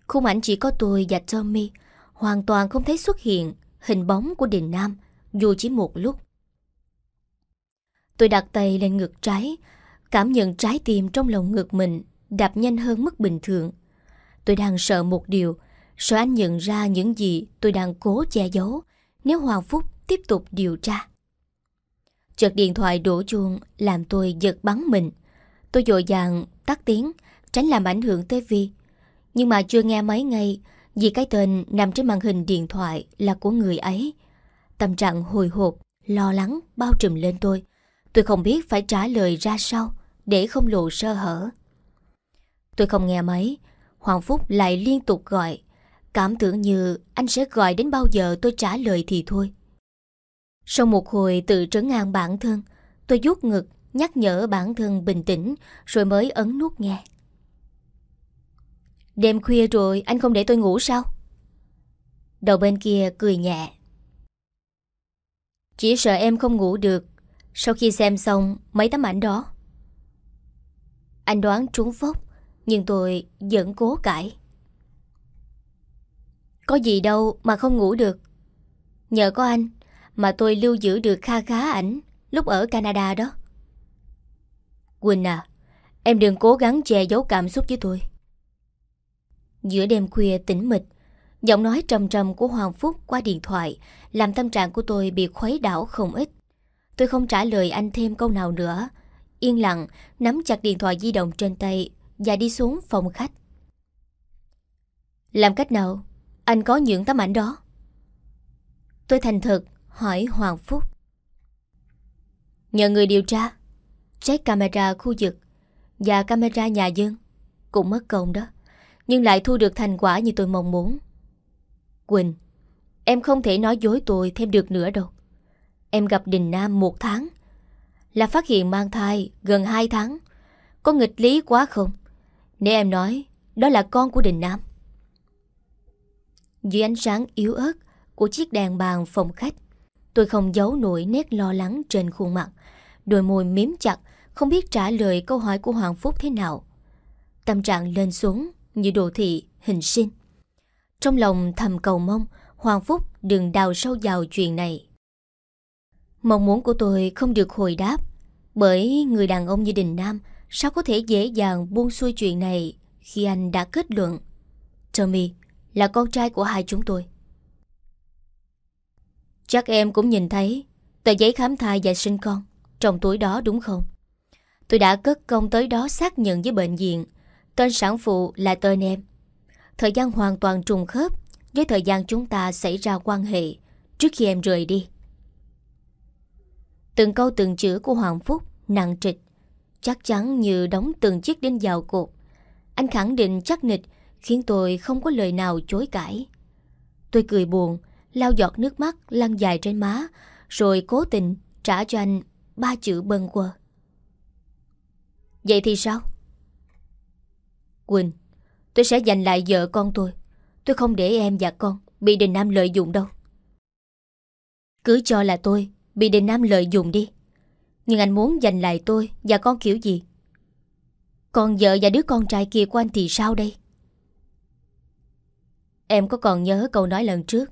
Speaker 1: Khung ảnh chỉ có tôi và Tommy Hoàn toàn không thấy xuất hiện hình bóng của Đình Nam Dù chỉ một lúc. Tôi đặt tay lên ngực trái Cảm nhận trái tim trong lòng ngực mình Đạp nhanh hơn mức bình thường. Tôi đang sợ một điều Sợ anh nhận ra những gì tôi đang cố che giấu Nếu Hoàng Phúc tiếp tục điều tra. Chợt điện thoại đổ chuông Làm tôi giật bắn mình. Tôi dội dàng tắt tiếng Tránh làm ảnh hưởng tới Vi. Nhưng mà chưa nghe mấy ngay Vì cái tên nằm trên màn hình điện thoại Là của người ấy. Tâm trạng hồi hộp, lo lắng Bao trùm lên tôi. Tôi không biết phải trả lời ra sao Để không lộ sơ hở. Tôi không nghe mấy Hoàng Phúc lại liên tục gọi. Cảm tưởng như anh sẽ gọi đến bao giờ tôi trả lời thì thôi. Sau một hồi tự trấn an bản thân, Tôi vuốt ngực, Nhắc nhở bản thân bình tĩnh, Rồi mới ấn nút nghe. Đêm khuya rồi, Anh không để tôi ngủ sao? Đầu bên kia cười nhẹ. Chỉ sợ em không ngủ được. Sau khi xem xong mấy tấm ảnh đó, Anh đoán trúng phốc Nhưng tôi vẫn cố cãi. Có gì đâu mà không ngủ được. Nhờ có anh mà tôi lưu giữ được kha khá ảnh Lúc ở Canada đó. Quỳnh à Em đừng cố gắng che giấu cảm xúc với tôi. Giữa đêm khuya tĩnh mịch, Giọng nói trầm trầm của Hoàng Phúc qua điện thoại Làm tâm trạng của tôi bị khuấy đảo không ít. Tôi không trả lời anh thêm câu nào nữa, Yên lặng Nắm chặt điện thoại di động trên tay Và đi xuống phòng khách. Làm cách nào? Anh có những tấm ảnh đó. Tôi thành thật hỏi Hoàng Phúc. Nhờ người điều tra, Check camera khu vực Và camera nhà dân Cũng mất công đó, Nhưng lại thu được thành quả như tôi mong muốn. Quỳnh, Em không thể nói dối tôi thêm được nữa đâu. Em gặp Đình Nam một tháng Là phát hiện mang thai gần hai tháng. Có nghịch lý quá không? Nếu em nói, Đó là con của Đình Nam. Dưới ánh sáng yếu ớt Của chiếc đèn bàn phòng khách Tôi không giấu nổi nét lo lắng trên khuôn mặt. Đôi môi miếm chặt Không biết trả lời câu hỏi của Hoàng Phúc thế nào. Tâm trạng lên xuống Như đồ thị, hình sinh. Trong lòng thầm cầu mong Hoàng Phúc đừng đào sâu vào chuyện này. Mong muốn của tôi không được hồi đáp. Bởi người đàn ông như Đình Nam Sao có thể dễ dàng buông xuôi chuyện này Khi anh đã kết luận? Tommy là con trai của hai chúng tôi. Chắc em cũng nhìn thấy. Tờ giấy khám thai và sinh con. Trong túi đó đúng không? Tôi đã cất công tới đó xác nhận với bệnh viện. Tên sản phụ là tên em. Thời gian hoàn toàn trùng khớp Với thời gian chúng ta xảy ra quan hệ Trước khi em rời đi. Từng câu từng chữ của Hoàng Phúc Nặng trịch, Chắc chắn như đóng từng chiếc đinh vào cột. Anh khẳng định chắc nịch, Khiến tôi không có lời nào chối cãi. Tôi cười buồn Lao giọt nước mắt lăn dài trên má Rồi cố tình trả cho anh ba chữ bần quờ. Vậy thì sao? Quỳnh, tôi sẽ giành lại vợ con tôi. Tôi không để em và con bị Đình Nam lợi dụng đâu. Cứ cho là tôi bị Đình Nam lợi dụng đi. Nhưng anh muốn giành lại tôi và con kiểu gì? Còn vợ và đứa con trai kia của anh thì sao đây? Em có còn nhớ câu nói lần trước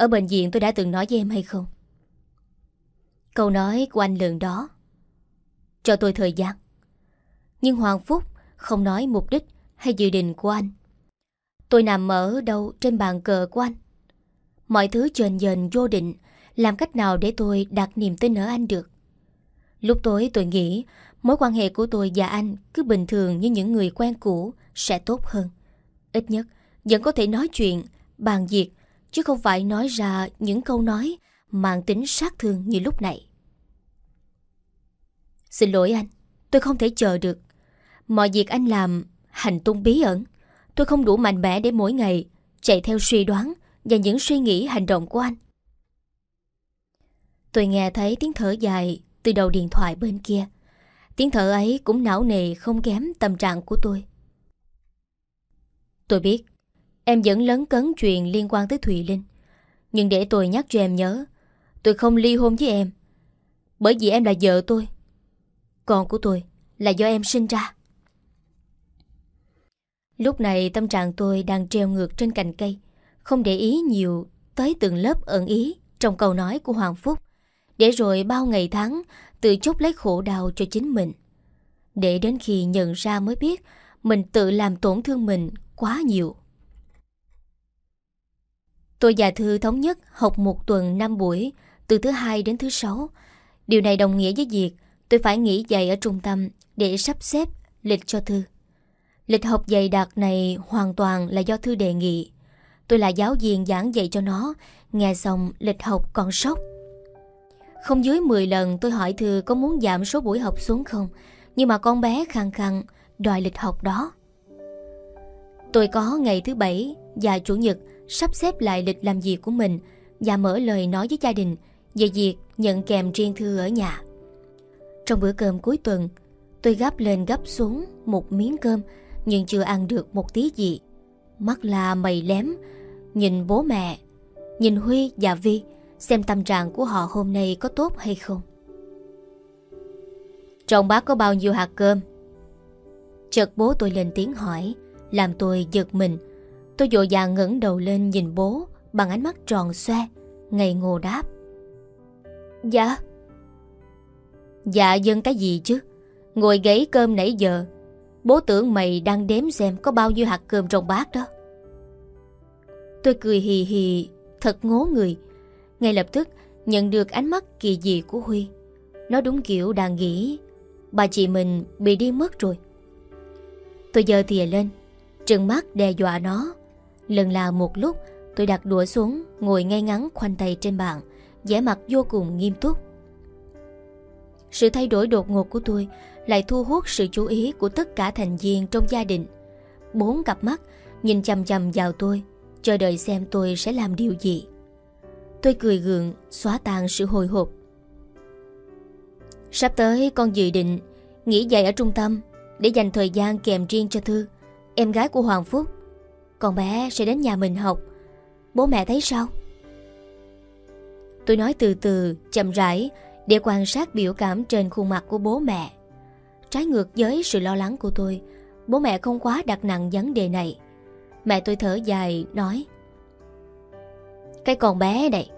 Speaker 1: ở bệnh viện tôi đã từng nói với em hay không? Câu nói của anh lần đó Cho tôi thời gian. Nhưng Hoàng Phúc không nói mục đích hay dự định của anh. Tôi nằm ở đâu trên bàn cờ của anh? Mọi thứ trên dần vô định, Làm cách nào để tôi đặt niềm tin ở anh được? Lúc tối tôi nghĩ Mối quan hệ của tôi và anh Cứ bình thường như những người quen cũ Sẽ tốt hơn. Ít nhất vẫn có thể nói chuyện, Bàn việc Chứ không phải nói ra những câu nói Mang tính sát thương như lúc này. Xin lỗi anh, Tôi không thể chờ được. Mọi việc anh làm hành tung bí ẩn. Tôi không đủ mạnh mẽ để mỗi ngày Chạy theo suy đoán Và những suy nghĩ hành động của anh. Tôi nghe thấy tiếng thở dài Từ đầu điện thoại bên kia. Tiếng thở ấy cũng não nề không kém tâm trạng của tôi. Tôi biết Em vẫn lớn cấn chuyện liên quan tới Thùy Linh. Nhưng để tôi nhắc cho em nhớ, Tôi không ly hôn với em. Bởi vì em là vợ tôi. Con của tôi là do em sinh ra. Lúc này tâm trạng tôi đang treo ngược trên cành cây. Không để ý nhiều tới từng lớp ẩn ý Trong câu nói của Hoàng Phúc. Để rồi bao ngày tháng, Tự chốt lấy khổ đau cho chính mình. Để đến khi nhận ra mới biết Mình tự làm tổn thương mình quá nhiều. Tôi và Thư thống nhất học một tuần 5 buổi, Từ thứ hai đến thứ sáu. Điều này đồng nghĩa với việc Tôi phải nghỉ dạy ở trung tâm Để sắp xếp lịch cho Thư. Lịch học dày đặc này hoàn toàn là do Thư đề nghị. Tôi là giáo viên giảng dạy cho nó, Nghe xong lịch học còn sốc Không dưới 10 lần tôi hỏi Thư có muốn giảm số buổi học xuống không, Nhưng mà con bé khăng khăng đòi lịch học đó. Tôi có ngày thứ bảy và chủ nhật sắp xếp lại lịch làm việc của mình và mở lời nói với gia đình về việc nhận kèm riêng Thư ở nhà. Trong bữa cơm cuối tuần, tôi gắp lên gắp xuống một miếng cơm nhưng chưa ăn được một tí gì. Mắt là mày lém, nhìn bố mẹ, nhìn Huy và Vi xem tâm trạng của họ hôm nay có tốt hay không. Trong bác có bao nhiêu hạt cơm? Chợt bố tôi lên tiếng hỏi, làm tôi giật mình. Tôi dội dàng ngẩng đầu lên nhìn bố bằng ánh mắt tròn xoe, ngây ngô đáp. Dạ. Dạ dân cái gì chứ? Ngồi gáy cơm nãy giờ Bố tưởng mày đang đếm xem có bao nhiêu hạt cơm trong bát đó Tôi cười hì hì Thật ngố người Ngay lập tức nhận được ánh mắt kỳ dị của Huy Nó đúng kiểu đang nghĩ Bà chị mình bị đi mất rồi Tôi giơ thìa lên Trừng mắt đe dọa nó Lần là một lúc Tôi đặt đũa xuống Ngồi ngay ngắn khoanh tay trên bàn vẻ mặt vô cùng nghiêm túc Sự thay đổi đột ngột của tôi lại thu hút sự chú ý của tất cả thành viên trong gia đình. Bốn cặp mắt nhìn chầm chầm vào tôi, chờ đợi xem tôi sẽ làm điều gì. Tôi cười gượng, xóa tan sự hồi hộp. Sắp tới con dự định nghỉ dạy ở trung tâm để dành thời gian kèm riêng cho Thư, em gái của Hoàng Phúc. Con bé sẽ đến nhà mình học. Bố mẹ thấy sao? Tôi nói từ từ, chậm rãi để quan sát biểu cảm trên khuôn mặt của bố mẹ. Trái ngược với sự lo lắng của tôi Bố mẹ không quá đặt nặng vấn đề này Mẹ tôi thở dài nói Cái con bé này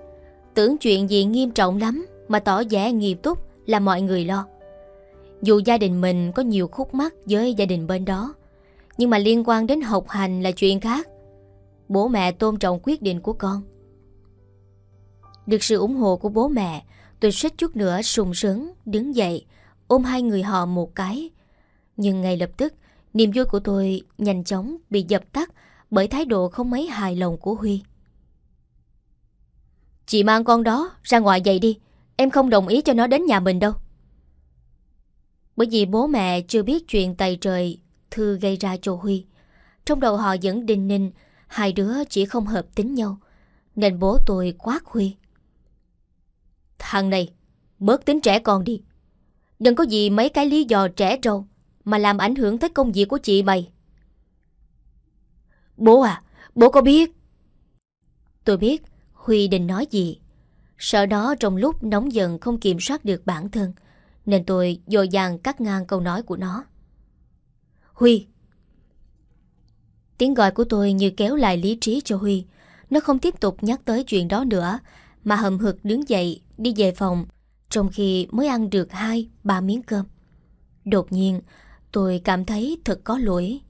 Speaker 1: Tưởng chuyện gì nghiêm trọng lắm Mà tỏ vẻ nghiêm túc Là mọi người lo Dù gia đình mình có nhiều khúc mắc Với gia đình bên đó nhưng mà liên quan đến học hành là chuyện khác Bố mẹ tôn trọng quyết định của con Được sự ủng hộ của bố mẹ Tôi suýt chút nữa sùng sướng Đứng dậy ôm hai người họ một cái. Nhưng ngay lập tức, niềm vui của tôi nhanh chóng bị dập tắt bởi thái độ không mấy hài lòng của Huy. Chị mang con đó ra ngoài dậy đi, em không đồng ý cho nó đến nhà mình đâu. Bởi vì bố mẹ chưa biết chuyện tày trời Thư gây ra cho Huy. Trong đầu họ vẫn đinh ninh, hai đứa chỉ không hợp tính nhau. Nên bố tôi quát Huy. Thằng này, bớt tính trẻ con đi. Đừng có gì mấy cái lý do trẻ trâu Mà làm ảnh hưởng tới công việc của chị mày Bố à Bố có biết Tôi biết Huy định nói gì Sợ đó trong lúc nóng giận không kiểm soát được bản thân Nên tôi dội dàng cắt ngang câu nói của nó Huy Tiếng gọi của tôi như kéo lại lý trí cho Huy Nó không tiếp tục nhắc tới chuyện đó nữa Mà hầm hực đứng dậy Đi về phòng trong khi mới ăn được hai, ba miếng cơm. Đột nhiên, tôi cảm thấy thật có lỗi.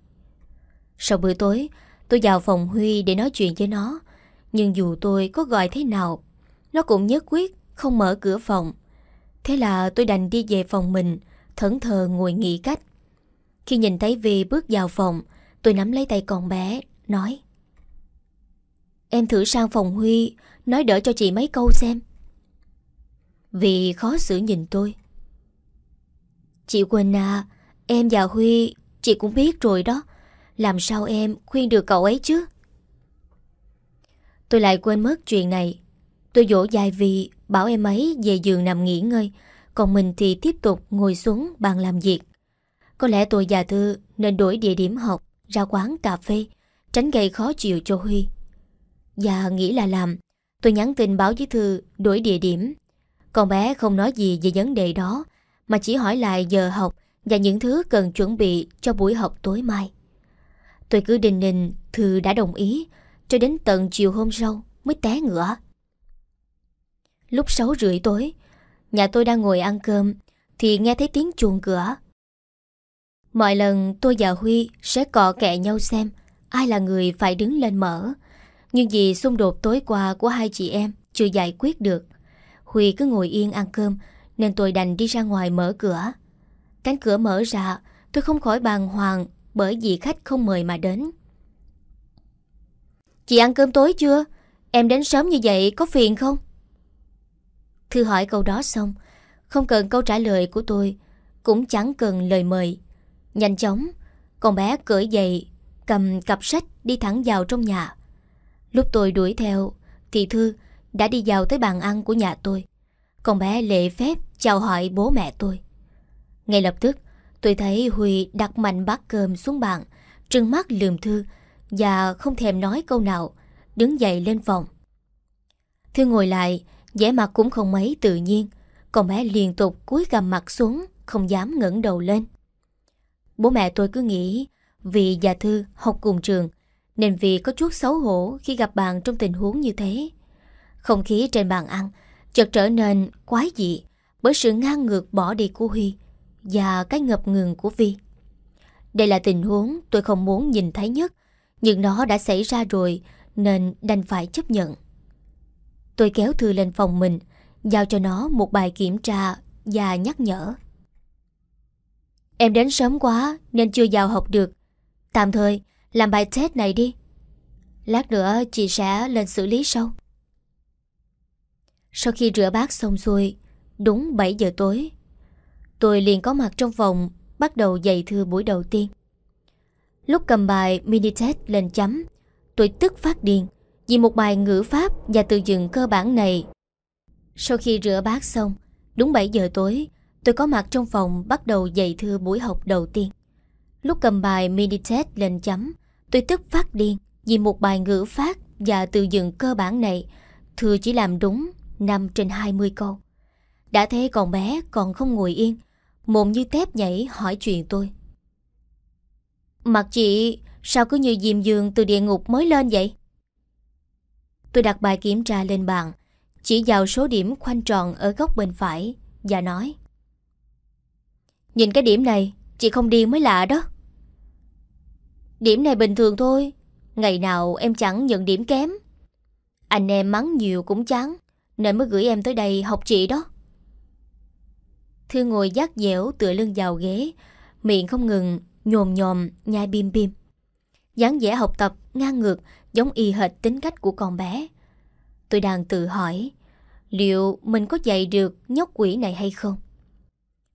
Speaker 1: Sau bữa tối, tôi vào phòng Huy để nói chuyện với nó. Nhưng dù tôi có gọi thế nào, nó cũng nhất quyết không mở cửa phòng. Thế là tôi đành đi về phòng mình, thẫn thờ ngồi nghỉ cách. Khi nhìn thấy Vi bước vào phòng, tôi nắm lấy tay con bé, nói Em thử sang phòng Huy, nói đỡ cho chị mấy câu xem. Vì khó xử nhìn tôi. Chị Quỳnh à Em và Huy Chị cũng biết rồi đó. Làm sao em khuyên được cậu ấy chứ? Tôi lại quên mất chuyện này. Tôi dỗ dài vì Bảo em ấy về giường nằm nghỉ ngơi Còn mình thì tiếp tục ngồi xuống bàn làm việc. Có lẽ tôi và Thư Nên đổi địa điểm học Ra quán cà phê Tránh gây khó chịu cho Huy Và nghĩ là làm Tôi nhắn tin báo với Thư đổi địa điểm con bé không nói gì về vấn đề đó mà chỉ hỏi lại giờ học và những thứ cần chuẩn bị cho buổi học tối mai. Tôi cứ đình nình Thư đã đồng ý cho đến tận chiều hôm sau mới té ngửa. Lúc 6 rưỡi tối, nhà tôi đang ngồi ăn cơm thì nghe thấy tiếng chuông cửa. Mọi lần tôi và Huy sẽ cọ kẹ nhau xem ai là người phải đứng lên mở. Nhưng vì xung đột tối qua của hai chị em chưa giải quyết được, Huy cứ ngồi yên ăn cơm nên tôi đành đi ra ngoài mở cửa. Cánh cửa mở ra, tôi không khỏi bàng hoàng bởi vì khách không mời mà đến. Chị ăn cơm tối chưa? Em đến sớm như vậy có phiền không? Thư hỏi câu đó xong, không cần câu trả lời của tôi, cũng chẳng cần lời mời. Nhanh chóng, con bé cởi giày, cầm cặp sách đi thẳng vào trong nhà. Lúc tôi đuổi theo, thì Thư đã đi vào tới bàn ăn của nhà tôi. Con bé lệ phép chào hỏi bố mẹ tôi. Ngay lập tức, tôi thấy Huy đặt mạnh bát cơm xuống bàn, trừng mắt lườm Thư và không thèm nói câu nào, đứng dậy lên phòng. Thư ngồi lại, vẻ mặt cũng không mấy tự nhiên, con bé liên tục cúi gằm mặt xuống, không dám ngẩng đầu lên. Bố mẹ tôi cứ nghĩ vì già Thư học cùng trường, nên vì có chút xấu hổ khi gặp bạn trong tình huống như thế. Không khí trên bàn ăn chợt trở nên quái dị bởi sự ngang ngược bỏ đi của Huy và cái ngập ngừng của Vi. Đây là tình huống tôi không muốn nhìn thấy nhất, nhưng nó đã xảy ra rồi nên đành phải chấp nhận. Tôi kéo Thư lên phòng mình, giao cho nó một bài kiểm tra và nhắc nhở. Em đến sớm quá nên chưa vào học được. Tạm thời làm bài test này đi. Lát nữa chị sẽ lên xử lý sau. Sau khi rửa bát xong xuôi, đúng 7 giờ tối, tôi liền có mặt trong phòng bắt đầu dạy thư buổi đầu tiên. Lúc cầm bài mini test lên chấm, tôi tức phát điên vì một bài ngữ pháp và từ dựng cơ bản này. Sau khi rửa bát xong, đúng 7 giờ tối, tôi có mặt trong phòng bắt đầu dạy thư buổi học đầu tiên. Lúc cầm bài mini test lên chấm, tôi tức phát điên vì một bài ngữ pháp và từ dựng cơ bản này Thư chỉ làm đúng 5 trên 20 câu. Đã thế còn bé còn không ngồi yên, mồm như tép nhảy hỏi chuyện tôi. Mặt chị sao cứ như diêm dương từ địa ngục mới lên vậy? Tôi đặt bài kiểm tra lên bàn, chỉ vào số điểm khoanh tròn ở góc bên phải và nói. Nhìn cái điểm này, chị không điên mới lạ đó. Điểm này bình thường thôi, ngày nào em chẳng nhận điểm kém. Anh em mắng nhiều cũng chán, nên mới gửi em tới đây học chị đó. Thư ngồi dắt dẻo tựa lưng vào ghế, miệng không ngừng nhồm nhồm nhai bim bim. dáng vẻ học tập ngang ngược giống y hệt tính cách của con bé. Tôi đang tự hỏi liệu mình có dạy được nhóc quỷ này hay không?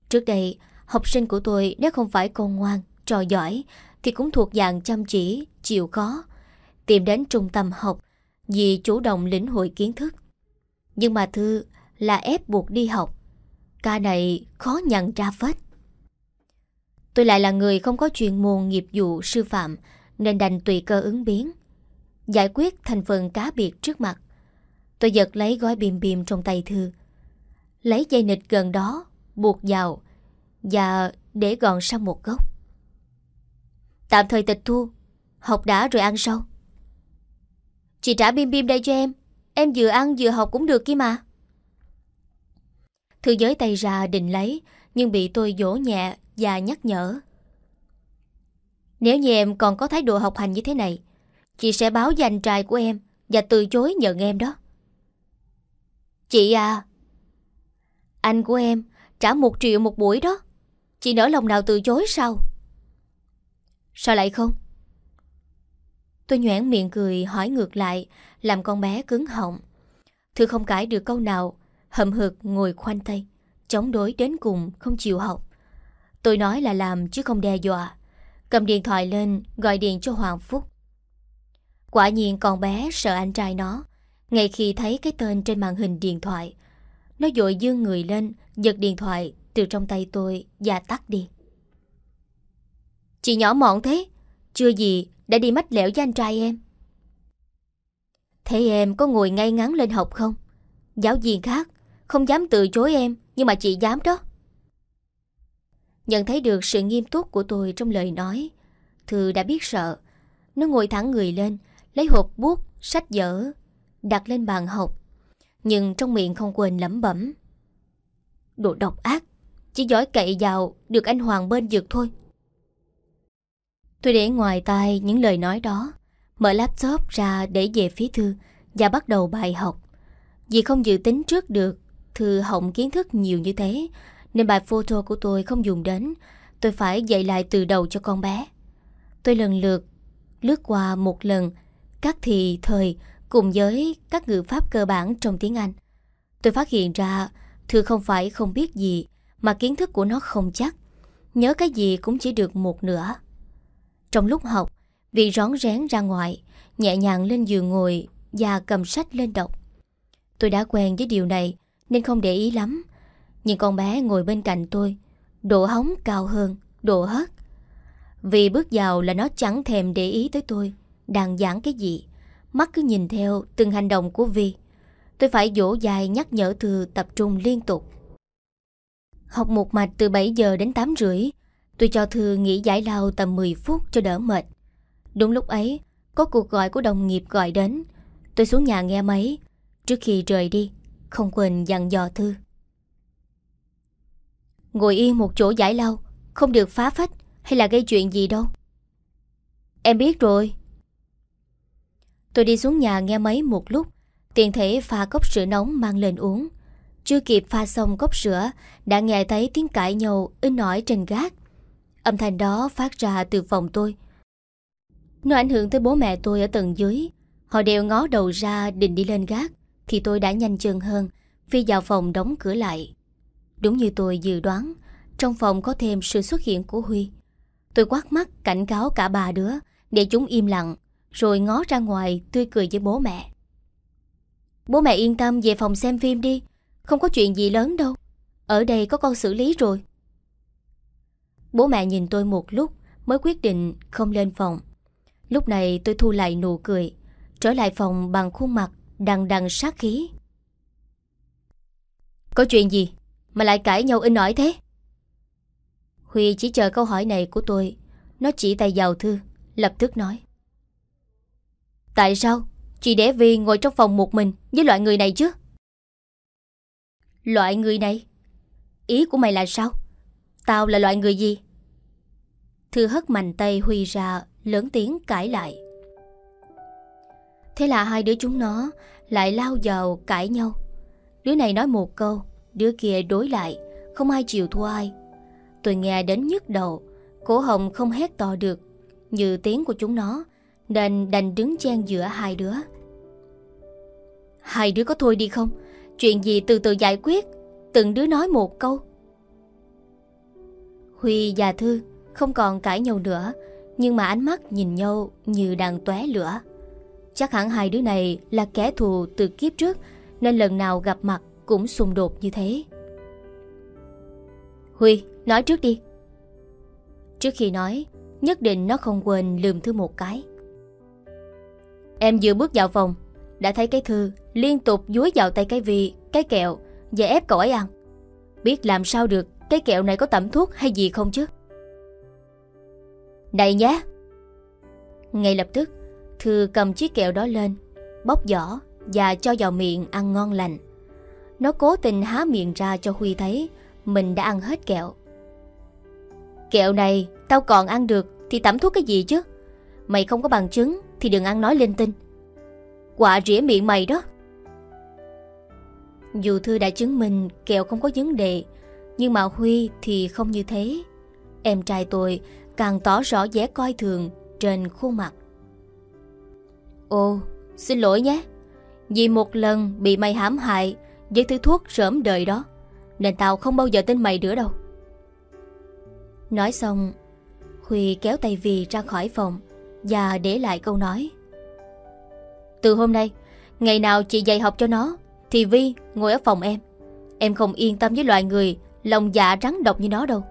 Speaker 1: Trước đây, học sinh của tôi nếu không phải con ngoan, trò giỏi thì cũng thuộc dạng chăm chỉ, chịu khó, tìm đến trung tâm học vì chủ động lĩnh hội kiến thức. Nhưng mà Thư là ép buộc đi học. Ca này khó nhận ra phết. Tôi lại là người không có chuyên môn nghiệp vụ sư phạm nên đành tùy cơ ứng biến. Giải quyết thành phần cá biệt trước mặt. Tôi giật lấy gói bìm bìm trong tay Thư. Lấy dây nịch gần đó, buộc vào và để gọn sang một góc. Tạm thời tịch thu, học đã rồi ăn sau. Chị trả bim bim đây cho em, em vừa ăn vừa học cũng được kia mà. Thư giới tay ra định lấy, nhưng bị tôi dỗ nhẹ và nhắc nhở. Nếu như em còn có thái độ học hành như thế này, chị sẽ báo danh trai của em và từ chối nhận em đó. Chị à, anh của em trả một triệu một buổi đó. Chị nỡ lòng nào từ chối sao? Sao lại không? Tôi nhoảng miệng cười hỏi ngược lại, làm con bé cứng họng. Thư không cãi được câu nào, hậm hực ngồi khoanh tay, chống đối đến cùng không chịu học. Tôi nói là làm chứ không đe dọa. Cầm điện thoại lên, gọi điện cho Hoàng Phúc. Quả nhiên con bé sợ anh trai nó. Ngay khi thấy cái tên trên màn hình điện thoại, nó dội dương người lên, giật điện thoại từ trong tay tôi và tắt đi. Chị nhỏ mọn thế, chưa gì đã đi mách lẻo với anh trai em. Thế em có ngồi ngay ngắn lên học không? Giáo viên khác, không dám từ chối em, nhưng mà chị dám đó. Nhận thấy được sự nghiêm túc của tôi trong lời nói Thư đã biết sợ Nó ngồi thẳng người lên Lấy hộp bút, sách vở Đặt lên bàn học Nhưng trong miệng không quên lẩm bẩm Đồ độc ác chỉ giỏi cậy vào Được anh Hoàng bên giật thôi. Tôi để ngoài tai những lời nói đó, Mở laptop ra để về phía Thư Và bắt đầu bài học. Vì không dự tính trước được, Thư hỏng kiến thức nhiều như thế, Nên bài photo của tôi không dùng đến. Tôi phải dạy lại từ đầu cho con bé. Tôi lần lượt Lướt qua một lần Các thì thời Cùng với các ngữ pháp cơ bản trong tiếng Anh. Tôi phát hiện ra Thư không phải không biết gì mà kiến thức của nó không chắc. Nhớ cái gì cũng chỉ được một nửa. Trong lúc học Vì rón rén ra ngoài, Nhẹ nhàng lên giường ngồi Và cầm sách lên đọc. Tôi đã quen với điều này, Nên không để ý lắm. Nhưng con bé ngồi bên cạnh tôi, Độ hóng cao hơn, Độ hớt. Vì bước vào là nó chẳng thèm để ý tới tôi, Đang giảng cái gì. Mắt cứ nhìn theo từng hành động của Vi. Tôi phải dỗ dài nhắc nhở Thư tập trung liên tục. Học một mạch từ 7 giờ đến 8 rưỡi. Tôi cho Thư nghỉ giải lao tầm 10 phút cho đỡ mệt. Đúng lúc ấy, Có cuộc gọi của đồng nghiệp gọi đến. Tôi xuống nhà nghe máy. Trước khi rời đi, Không quên dặn dò Thư. Ngồi yên một chỗ giải lao, Không được phá phách Hay là gây chuyện gì đâu. Em biết rồi. Tôi đi xuống nhà nghe máy một lúc, tiện thể pha cốc sữa nóng mang lên uống. Chưa kịp pha xong cốc sữa, Đã nghe thấy tiếng cãi nhau in ỏi trên gác. Âm thanh đó phát ra từ phòng tôi. Nó ảnh hưởng tới bố mẹ tôi ở tầng dưới. Họ đều ngó đầu ra, định đi lên gác, Thì tôi đã nhanh chân hơn, Phi vào phòng đóng cửa lại. Đúng như tôi dự đoán, Trong phòng có thêm sự xuất hiện của Huy. Tôi quát mắt cảnh cáo cả ba đứa Để chúng im lặng, Rồi ngó ra ngoài, tươi cười với bố mẹ. Bố mẹ yên tâm về phòng xem phim đi không có chuyện gì lớn đâu. Ở đây có con xử lý rồi. Bố mẹ nhìn tôi một lúc Mới quyết định không lên phòng. Lúc này tôi thu lại nụ cười, Trở lại phòng bằng khuôn mặt Đằng đằng sát khí. Có chuyện gì Mà lại cãi nhau in ỏi thế? Huy chỉ chờ câu hỏi này của tôi. Nó chỉ tay vào thư, Lập tức nói. Tại sao Chị để Vi ngồi trong phòng một mình Với loại người này chứ? Loại người này? Ý của mày là sao? Tao là loại người gì? Thư hất mạnh tay Huy ra, Lớn tiếng cãi lại. Thế là hai đứa chúng nó Lại lao vào cãi nhau. Đứa này nói một câu, Đứa kia đối lại, Không ai chịu thua ai. Tôi nghe đến nhức đầu, Cổ hồng không hét to được, Như tiếng của chúng nó, Nên đành đứng chen giữa hai đứa. Hai đứa có thôi đi không? Chuyện gì từ từ giải quyết Từng đứa nói một câu. Huy và Thư Không còn cãi nhau nữa Nhưng mà ánh mắt nhìn nhau như đang tóe lửa. Chắc hẳn hai đứa này là kẻ thù từ kiếp trước Nên lần nào gặp mặt cũng xung đột như thế. Huy, nói trước đi. Trước khi nói Nhất định nó không quên lườm Thư một cái. Em vừa bước vào phòng đã thấy cái Thư liên tục dúi vào tay cái Vi, cái kẹo và ép cậu ấy ăn. Biết làm sao được cái kẹo này có tẩm thuốc hay gì không chứ? Này nhé! Ngay lập tức, Thư cầm chiếc kẹo đó lên, bóc vỏ và cho vào miệng ăn ngon lành. Nó cố tình há miệng ra cho Huy thấy mình đã ăn hết kẹo. Kẹo này tao còn ăn được thì tẩm thuốc cái gì chứ? Mày không có bằng chứng thì đừng ăn nói linh tinh. Quả rỉa miệng mày đó. Dù Thư đã chứng minh kẹo không có vấn đề Nhưng mà Huy thì không như thế. Em trai tôi càng tỏ rõ vẻ coi thường trên khuôn mặt. Ồ, xin lỗi nhé. Vì một lần bị mày hãm hại với thứ thuốc rỡm đời đó Nên tao không bao giờ tin mày nữa đâu. Nói xong Huy kéo tay vì ra khỏi phòng Và để lại câu nói. Từ hôm nay Ngày nào chị dạy học cho nó thì Vi ngồi ở phòng em. Em không yên tâm với loại người Lòng dạ rắn độc như nó đâu.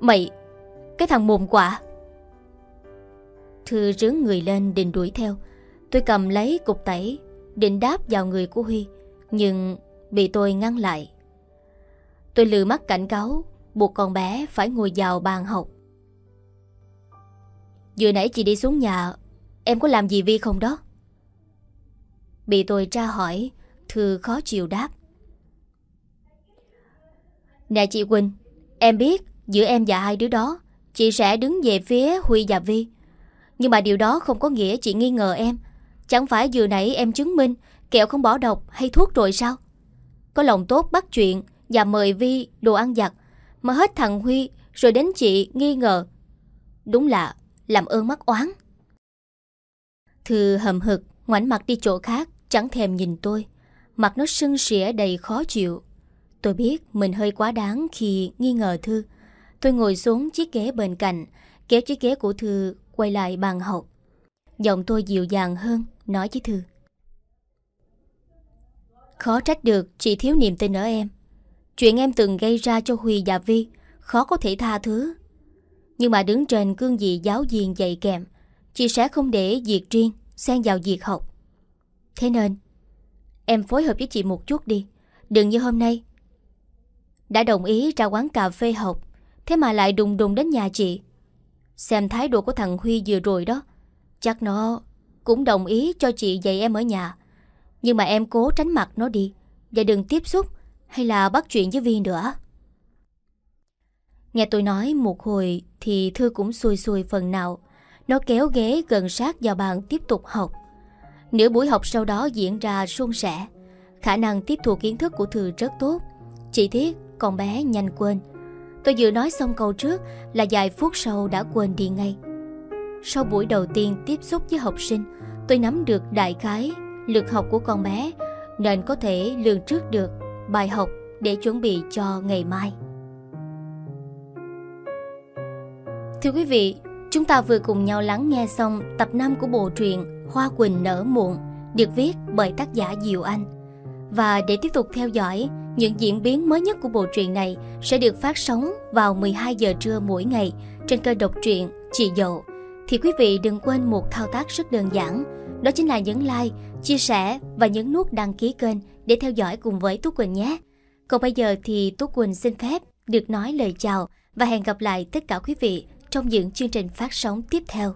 Speaker 1: Mày Cái thằng mồm quả. Thư rướng người lên định đuổi theo. Tôi cầm lấy cục tẩy Định đáp vào người của Huy Nhưng bị tôi ngăn lại. Tôi lừa mắt cảnh cáo buộc con bé phải ngồi vào bàn học. Vừa nãy chị đi xuống nhà, em có làm gì Vi không đó? Bị tôi tra hỏi, Thư khó chịu đáp. Nè chị Quỳnh, em biết giữa em và hai đứa đó, chị sẽ đứng về phía Huy và Vi. Nhưng mà điều đó không có nghĩa chị nghi ngờ em. Chẳng phải vừa nãy em chứng minh kẹo không bỏ độc hay thuốc rồi sao? Có lòng tốt bắt chuyện và mời Vi đồ ăn giặt mà hết thằng Huy rồi đến chị nghi ngờ. Đúng là làm ơn mắc oán. Thư hầm hực ngoảnh mặt đi chỗ khác chẳng thèm nhìn tôi. Mặt nó sưng sỉa đầy khó chịu. Tôi biết mình hơi quá đáng khi nghi ngờ Thư. Tôi ngồi xuống chiếc ghế bên cạnh, kéo chiếc ghế của Thư quay lại bàn học. Giọng tôi dịu dàng hơn, nói với Thư. Khó trách được chị thiếu niềm tin ở em. Chuyện em từng gây ra cho Huy và Vi khó có thể tha thứ. Nhưng mà đứng trên cương vị giáo viên dạy kèm, chị sẽ không để việc riêng xen vào việc học. Thế nên, em phối hợp với chị một chút đi. Đừng như hôm nay. Đã đồng ý ra quán cà phê học, thế mà lại đùng đùng đến nhà chị. Xem thái độ của thằng Huy vừa rồi đó, chắc nó cũng đồng ý cho chị dạy em ở nhà. Nhưng mà em cố tránh mặt nó đi, và đừng tiếp xúc hay là bắt chuyện với Vi nữa. Nghe tôi nói một hồi thì Thư cũng xui xui phần nào. Nó kéo ghế gần sát vào bàn tiếp tục học. Nửa buổi học sau đó diễn ra suôn sẻ. Khả năng tiếp thu kiến thức của Thư rất tốt. Chỉ tiếc con bé nhanh quên. Tôi vừa nói xong câu trước là vài phút sau đã quên đi ngay. Sau buổi đầu tiên tiếp xúc với học sinh, tôi nắm được đại khái lực học của con bé nên có thể lường trước được bài học để chuẩn bị cho ngày mai. Thưa quý vị, chúng ta vừa cùng nhau lắng nghe xong tập 5 của bộ truyện Hoa Quỳnh nở muộn được viết bởi tác giả Diệu Anh. Và để tiếp tục theo dõi những diễn biến mới nhất của bộ truyện này sẽ được phát sóng vào 12 giờ trưa mỗi ngày trên kênh độc truyện Chị Dậu. Thì quý vị đừng quên một thao tác rất đơn giản, đó chính là nhấn like, chia sẻ và nhấn nút đăng ký kênh để theo dõi cùng với Tú Quỳnh nhé. Còn bây giờ thì Tú Quỳnh xin phép được nói lời chào và hẹn gặp lại tất cả quý vị trong những chương trình phát sóng tiếp theo.